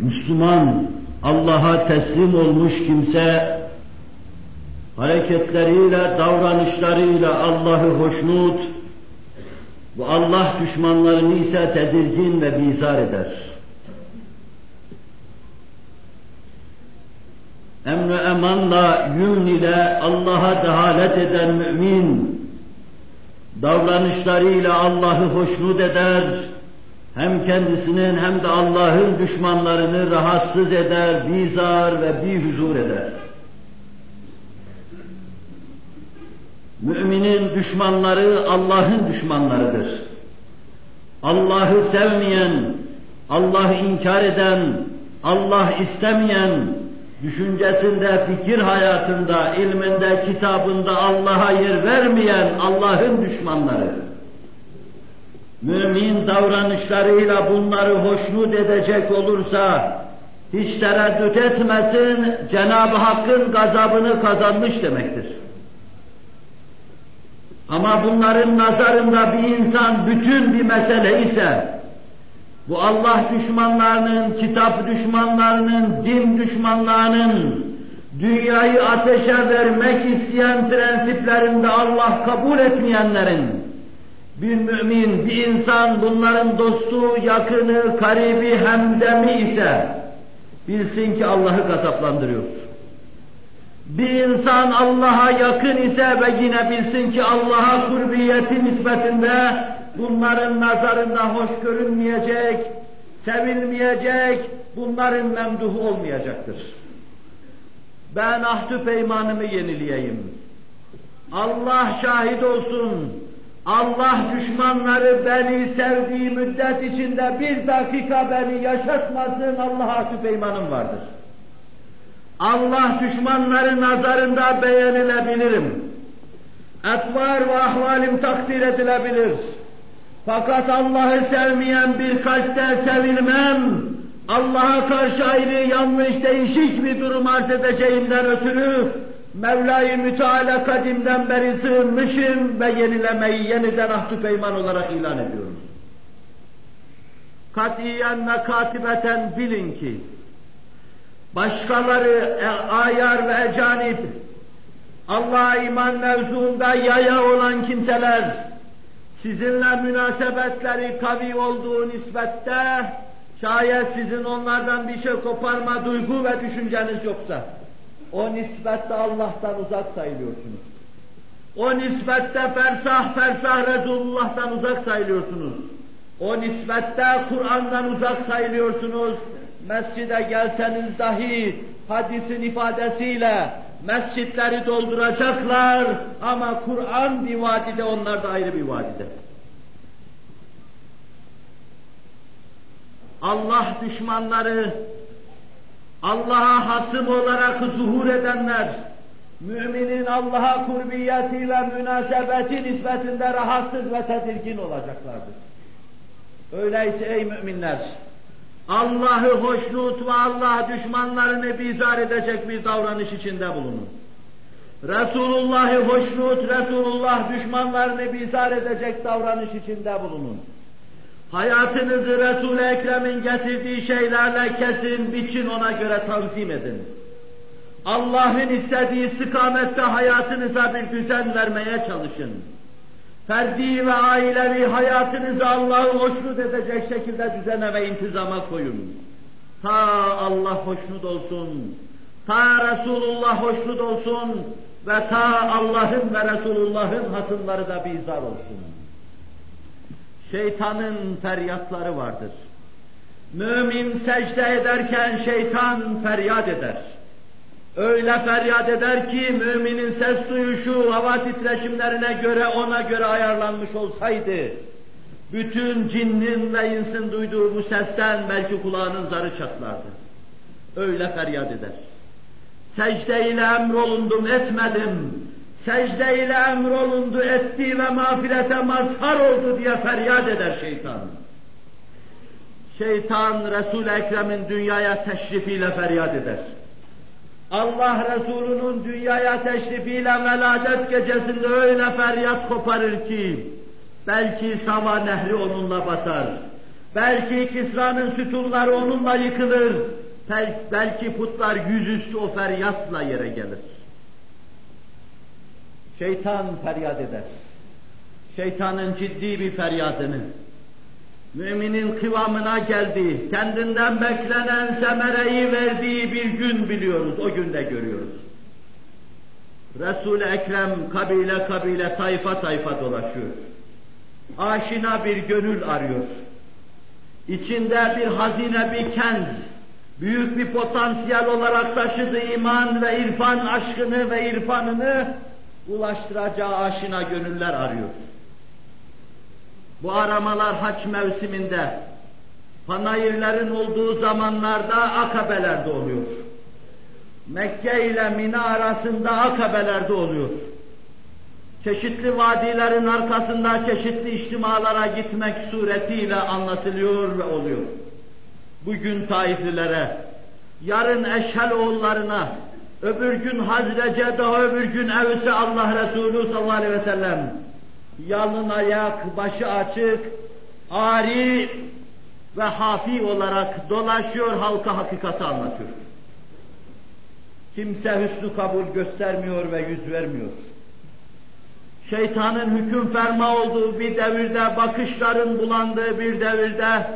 Müslüman, Allah'a teslim olmuş kimse, hareketleriyle, davranışlarıyla Allah'ı hoşnut, bu Allah düşmanlarını ise tedirgin ve bizar eder. Emre emanla, yümn ile Allah'a dehalet eden mümin, davranışlarıyla Allah'ı hoşnut eder, hem kendisinin hem de Allah'ın düşmanlarını rahatsız eder, bizar ve bihuzur eder. Müminin düşmanları Allah'ın düşmanlarıdır. Allah'ı sevmeyen, Allah'ı inkar eden, Allah istemeyen, düşüncesinde, fikir hayatında, ilminde, kitabında Allah'a yer vermeyen Allah'ın düşmanları. Mümin davranışlarıyla bunları hoşnut edecek olursa, hiç tereddüt etmesin, Cenab-ı Hakk'ın gazabını kazanmış demektir. Ama bunların nazarında bir insan bütün bir mesele ise, bu Allah düşmanlarının, kitap düşmanlarının, din düşmanlarının, dünyayı ateşe vermek isteyen prensiplerinde Allah kabul etmeyenlerin, bir mümin, bir insan bunların dostu, yakını, karibi, hemdemi ise, bilsin ki Allah'ı gazaplandırıyor. Bir insan Allah'a yakın ise ve yine bilsin ki Allah'a kurbiyeti nispetinde bunların nazarında hoş görünmeyecek, sevilmeyecek, bunların memduhu olmayacaktır. Ben ahdü peymanımı yenileyeyim. Allah şahit olsun, Allah düşmanları beni sevdiği müddet içinde bir dakika beni yaşatmasın, Allah'a ahdü peymanım vardır. Allah düşmanları nazarında beğenilebilirim. Etvar ve ahvalim takdir edilebilir. Fakat Allah'ı sevmeyen bir kalpte sevilmem. Allah'a karşı ayrı, yanlış, değişik bir durum arz edeceğimden ötürü Mevla-i Müteala kadimden beri sığınmışım ve yenilemeyi yeniden ahdü peyman olarak ilan ediyorum. Katiyen ve katibeten bilin ki başkaları e, ayar ve ecanip Allah'a iman mevzuunda yaya olan kimseler sizinle münasebetleri kavi olduğu nispette şayet sizin onlardan bir şey koparma duygu ve düşünceniz yoksa o nispette Allah'tan uzak sayılıyorsunuz. O nispette fersah fersah Resulullah'tan uzak sayılıyorsunuz. O nispette Kur'an'dan uzak sayılıyorsunuz. Mescide gelseniz dahi hadisin ifadesiyle mescitleri dolduracaklar ama Kur'an bir vadide onlar da ayrı bir vadide. Allah düşmanları Allah'a hasım olarak zuhur edenler, müminin Allah'a kurbiyetiyle münasebeti nispetinde rahatsız ve tedirgin olacaklardır. Öyleyse ey müminler, Allah'ı hoşnut ve Allah düşmanlarını bizar edecek bir davranış içinde bulunun. Resulullah'ı hoşnut, Resulullah düşmanlarını bizar edecek davranış içinde bulunun. Hayatınızı Resul-i Ekrem'in getirdiği şeylerle kesin, biçin ona göre tanzim edin. Allah'ın istediği istikamette hayatınıza bir düzen vermeye çalışın. Ferdi ve ailevi hayatınızı Allah'ı hoşnut edecek şekilde düzene ve intizama koyun. Ta Allah hoşnut olsun, ta Resulullah hoşnut olsun ve ta Allah'ın ve Resulullah'ın hasımları da bizar olsun. Şeytanın feryatları vardır. Mümin secde ederken şeytan feryat eder. Öyle feryat eder ki müminin ses duyuşu hava titreşimlerine göre ona göre ayarlanmış olsaydı, bütün cinnin ve insin duyduğu bu sesten belki kulağının zarı çatlardı. Öyle feryat eder. Secde ile emrolundum etmedim, secde ile emrolundu etti ve mağfirete mazhar oldu diye feryat eder şeytan. Şeytan Resul-i Ekrem'in dünyaya teşrifiyle feryat eder. Allah Resulü'nün dünyaya teşrifiyle veladet gecesinde öyle feryat koparır ki, belki Sava Nehri onunla batar, belki Kisra'nın sütunları onunla yıkılır, belki putlar yüzüstü o feryatla yere gelir. Şeytan feryat eder. Şeytanın ciddi bir feryadını, müminin kıvamına geldi, kendinden beklenen semereyi verdiği bir gün biliyoruz, o günde görüyoruz. Resul-i Ekrem kabile kabile, tayfa tayfa dolaşıyor. Aşina bir gönül arıyor. İçinde bir hazine, bir kenz, büyük bir potansiyel olarak taşıdığı iman ve irfan aşkını ve irfanını ulaştıracağı aşina gönüller arıyor. Bu aramalar haç mevsiminde, panayırların olduğu zamanlarda akabelerde oluyor. Mekke ile Mina arasında akabelerde oluyor. Çeşitli vadilerin arkasında çeşitli içtimalara gitmek suretiyle anlatılıyor ve oluyor. Bugün Taiflilere, yarın Eşhel oğullarına, öbür gün Hazrece, daha öbür gün Evs'e Allah Resulü sallallahu aleyhi ve sellem yalın ayak, başı açık, ari ve hafi olarak dolaşıyor, halka hakikati anlatıyor. Kimse hüsnü kabul göstermiyor ve yüz vermiyor. Şeytanın hüküm ferma olduğu bir devirde, bakışların bulandığı bir devirde,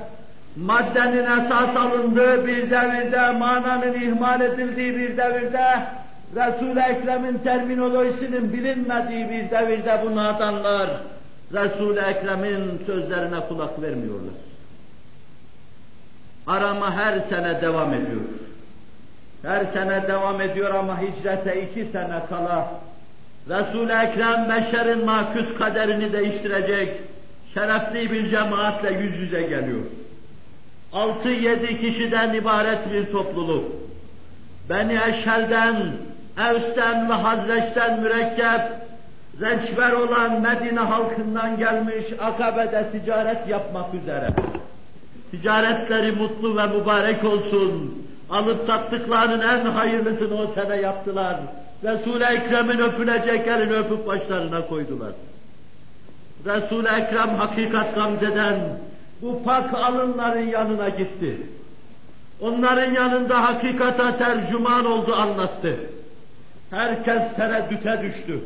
maddenin esas alındığı bir devirde, mananın ihmal edildiği bir devirde, Resul-i Ekrem'in terminolojisinin bilinmediği bir devirde bu nadanlar Resul-i Ekrem'in sözlerine kulak vermiyorlar. Arama her sene devam ediyor. Her sene devam ediyor ama hicrete iki sene kala Resul-i Ekrem beşerin maküs kaderini değiştirecek şerefli bir cemaatle yüz yüze geliyor. Altı yedi kişiden ibaret bir topluluk. Beni Eşhel'den, Evs'ten ve Hazreç'ten mürekkep, rençber olan Medine halkından gelmiş Akabe'de ticaret yapmak üzere. Ticaretleri mutlu ve mübarek olsun. Alıp sattıklarının en hayırlısını o sene yaptılar. Resul-i Ekrem'in öpülecek elini öpüp başlarına koydular. Resul-i Ekrem hakikat gamzeden bu pak alınların yanına gitti. Onların yanında hakikata tercüman oldu anlattı. Herkes tereddüte düştü.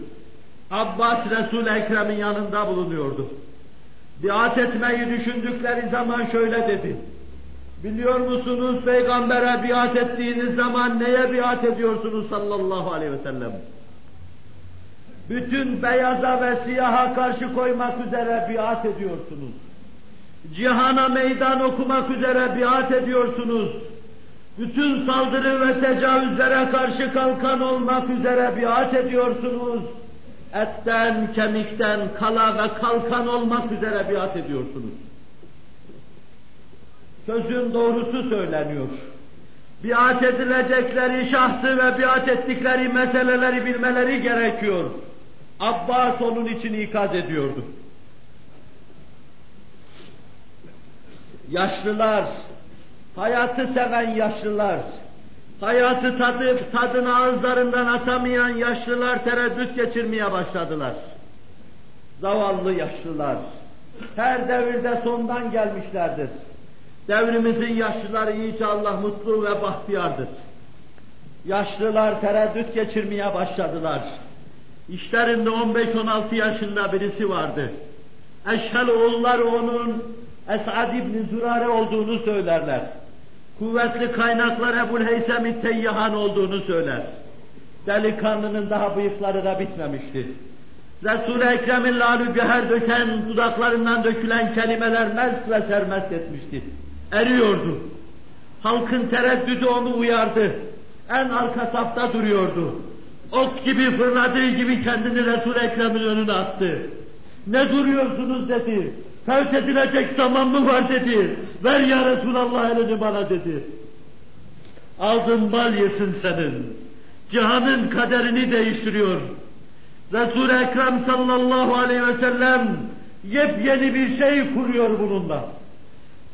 Abbas Resul-i Ekrem'in yanında bulunuyordu. Biat etmeyi düşündükleri zaman şöyle dedi. Biliyor musunuz peygambere biat ettiğiniz zaman neye biat ediyorsunuz sallallahu aleyhi ve sellem? Bütün beyaza ve siyaha karşı koymak üzere biat ediyorsunuz. Cihana meydan okumak üzere biat ediyorsunuz bütün saldırı ve tecavüzlere karşı kalkan olmak üzere biat ediyorsunuz. Etten, kemikten, kala ve kalkan olmak üzere biat ediyorsunuz. Sözün doğrusu söyleniyor. Biat edilecekleri şahsı ve biat ettikleri meseleleri bilmeleri gerekiyor. Abbas onun için ikaz ediyordu. yaşlılar, hayatı seven yaşlılar, hayatı tadıp tadını ağızlarından atamayan yaşlılar tereddüt geçirmeye başladılar. Zavallı yaşlılar, her devirde sondan gelmişlerdir. Devrimizin yaşlıları inşallah mutlu ve bahtiyardır. Yaşlılar tereddüt geçirmeye başladılar. İşlerinde 15-16 yaşında birisi vardı. Eşhel oğulları onun Esad İbni Zürare olduğunu söylerler. Kuvvetli kaynaklar Ebul Heysem-i Teyyahan olduğunu söyler. Delikanlının daha bıyıkları da bitmemişti. Resul-i Ekrem'in lalü güher döken dudaklarından dökülen kelimeler mest ve sermest etmişti. Eriyordu. Halkın tereddüdü onu uyardı. En arka safta duruyordu. Ok gibi fırladığı gibi kendini Resul-i Ekrem'in önüne attı. Ne duruyorsunuz dedi. Edilecek zaman mı var dedi. Ver ya Resulallah elini bana dedi. Ağzın bal yesin senin. Cihanın kaderini değiştiriyor. Resul-i Ekrem sallallahu aleyhi ve sellem yepyeni bir şey kuruyor bununla.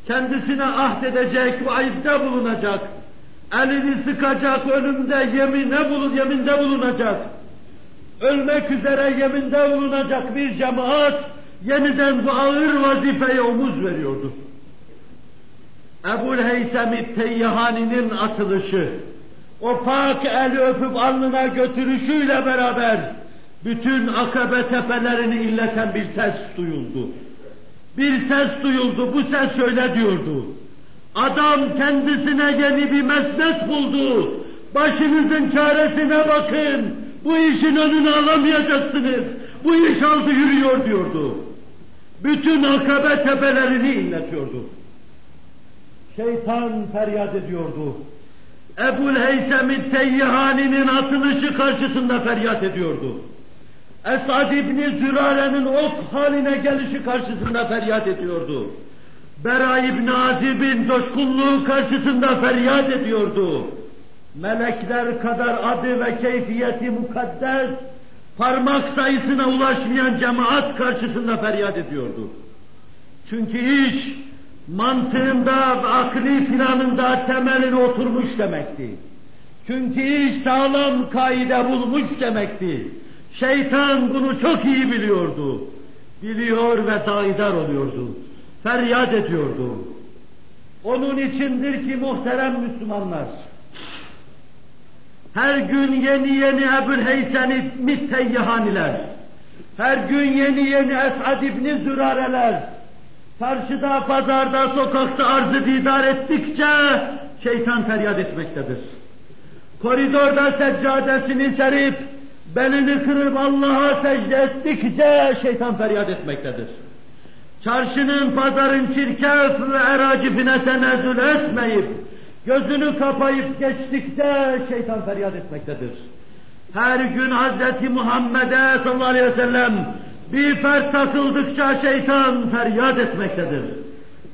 Kendisine ahdedecek, vaidde bulunacak. Elini sıkacak, önümde yemine bulun, yeminde bulunacak. Ölmek üzere yeminde bulunacak bir cemaat yeniden bu ağır vazifeye omuz veriyordu. Ebul Heysem-i Teyyahani'nin atılışı, o pak eli öpüp alnına götürüşüyle beraber bütün akabe tepelerini illeten bir ses duyuldu. Bir ses duyuldu, bu ses şöyle diyordu. Adam kendisine yeni bir mesnet buldu. Başınızın çaresine bakın. Bu işin önünü alamayacaksınız. Bu iş aldı yürüyor diyordu. Bütün akabe tepelerini inletiyordu. Şeytan feryat ediyordu. Ebul Heysem-i Teyyihani'nin atılışı karşısında feryat ediyordu. Esad İbni Zürare'nin ok haline gelişi karşısında feryat ediyordu. Bera İbni Azib'in coşkunluğu karşısında feryat ediyordu. Melekler kadar adı ve keyfiyeti mukaddes, parmak sayısına ulaşmayan cemaat karşısında feryat ediyordu. Çünkü iş mantığında ve akli planında temelini oturmuş demekti. Çünkü iş sağlam kaide bulmuş demekti. Şeytan bunu çok iyi biliyordu. Biliyor ve daidar oluyordu. Feryat ediyordu. Onun içindir ki muhterem Müslümanlar, her gün yeni yeni Ebul Heysen'i mitteyyihaniler, her gün yeni yeni Esad İbni Zürareler, çarşıda, pazarda, sokakta arzı didar ettikçe şeytan feryat etmektedir. Koridorda seccadesini serip, belini kırıp Allah'a secde ettikçe şeytan feryat etmektedir. Çarşının, pazarın çirkef ve eracifine tenezzül etmeyip, gözünü kapayıp geçtikçe şeytan feryat etmektedir. Her gün Hz. Muhammed'e sallallahu aleyhi ve sellem bir fert takıldıkça şeytan feryat etmektedir.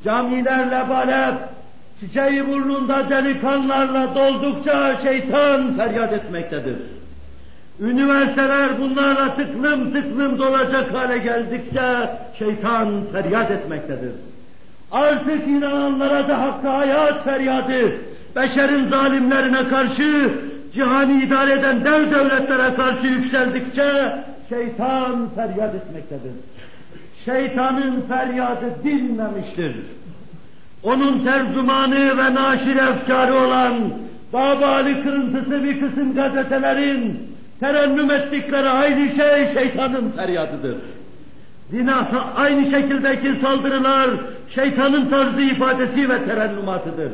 Camilerle balep, çiçeği burnunda delikanlarla doldukça şeytan feryat etmektedir. Üniversiteler bunlarla tıklım tıklım dolacak hale geldikçe şeytan feryat etmektedir. Artık inananlara da hakkı hayat feryadı, beşerin zalimlerine karşı, cihani idare eden dev devletlere karşı yükseldikçe şeytan feryat etmektedir. Şeytanın feryadı dinmemiştir. Onun tercümanı ve naşir efkarı olan babali kırıntısı bir kısım gazetelerin terennüm ettikleri aynı şey şeytanın feryadıdır. Zina aynı şekildeki saldırılar şeytanın tarzı ifadesi ve terennümatıdır.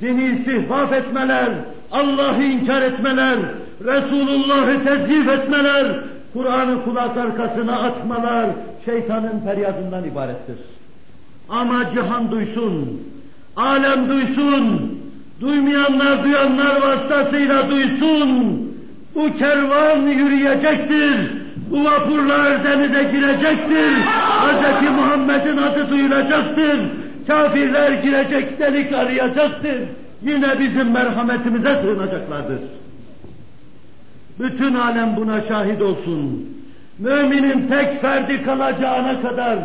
Dini istihbaf etmeler, Allah'ı inkar etmeler, Resulullah'ı tezyif etmeler, Kur'an'ı kulak arkasına atmalar şeytanın feryadından ibarettir. Ama cihan duysun, alem duysun, duymayanlar duyanlar vasıtasıyla duysun, bu kervan yürüyecektir. Bu vapurlar denize girecektir. Hz. Muhammed'in adı duyulacaktır. Kafirler girecek delik arayacaktır. Yine bizim merhametimize sığınacaklardır. Bütün alem buna şahit olsun. Müminin tek ferdi kalacağına kadar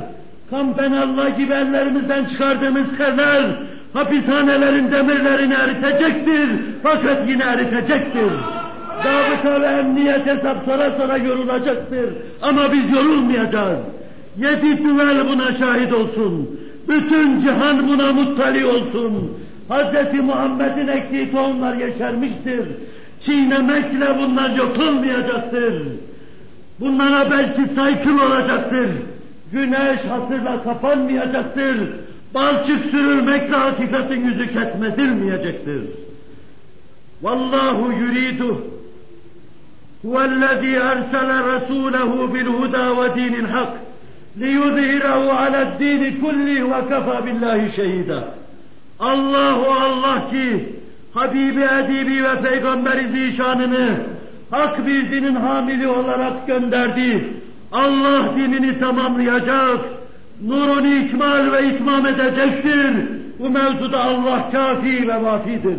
Allah gibi ellerimizden çıkardığımız terler hapishanelerin demirlerini eritecektir. Fakat yine eritecektir. Zabıta ve emniyet hesap sonra sonra yorulacaktır. Ama biz yorulmayacağız. Yedi düvel buna şahit olsun. Bütün cihan buna muttali olsun. Hz. Muhammed'in ektiği tohumlar yeşermiştir. Çiğnemekle bunlar yok olmayacaktır. Bunlara belki saykıl olacaktır. Güneş hatırla kapanmayacaktır. Balçık sürülmekle hakikatin yüzü ketmedilmeyecektir. Vallahu yuridu huvellezî ersele rasûlehu bilhudâ ve dînil hak liyuzhirehu ale'd-dîni kulli ve kefâ billahi şehîdâ. Allahu Allah ki Habibi Edibi ve Peygamberi Zişanını hak bir dinin hamili olarak gönderdi. Allah dinini tamamlayacak, nurunu ikmal ve itmam edecektir. Bu mevzuda Allah kafi ve vafidir.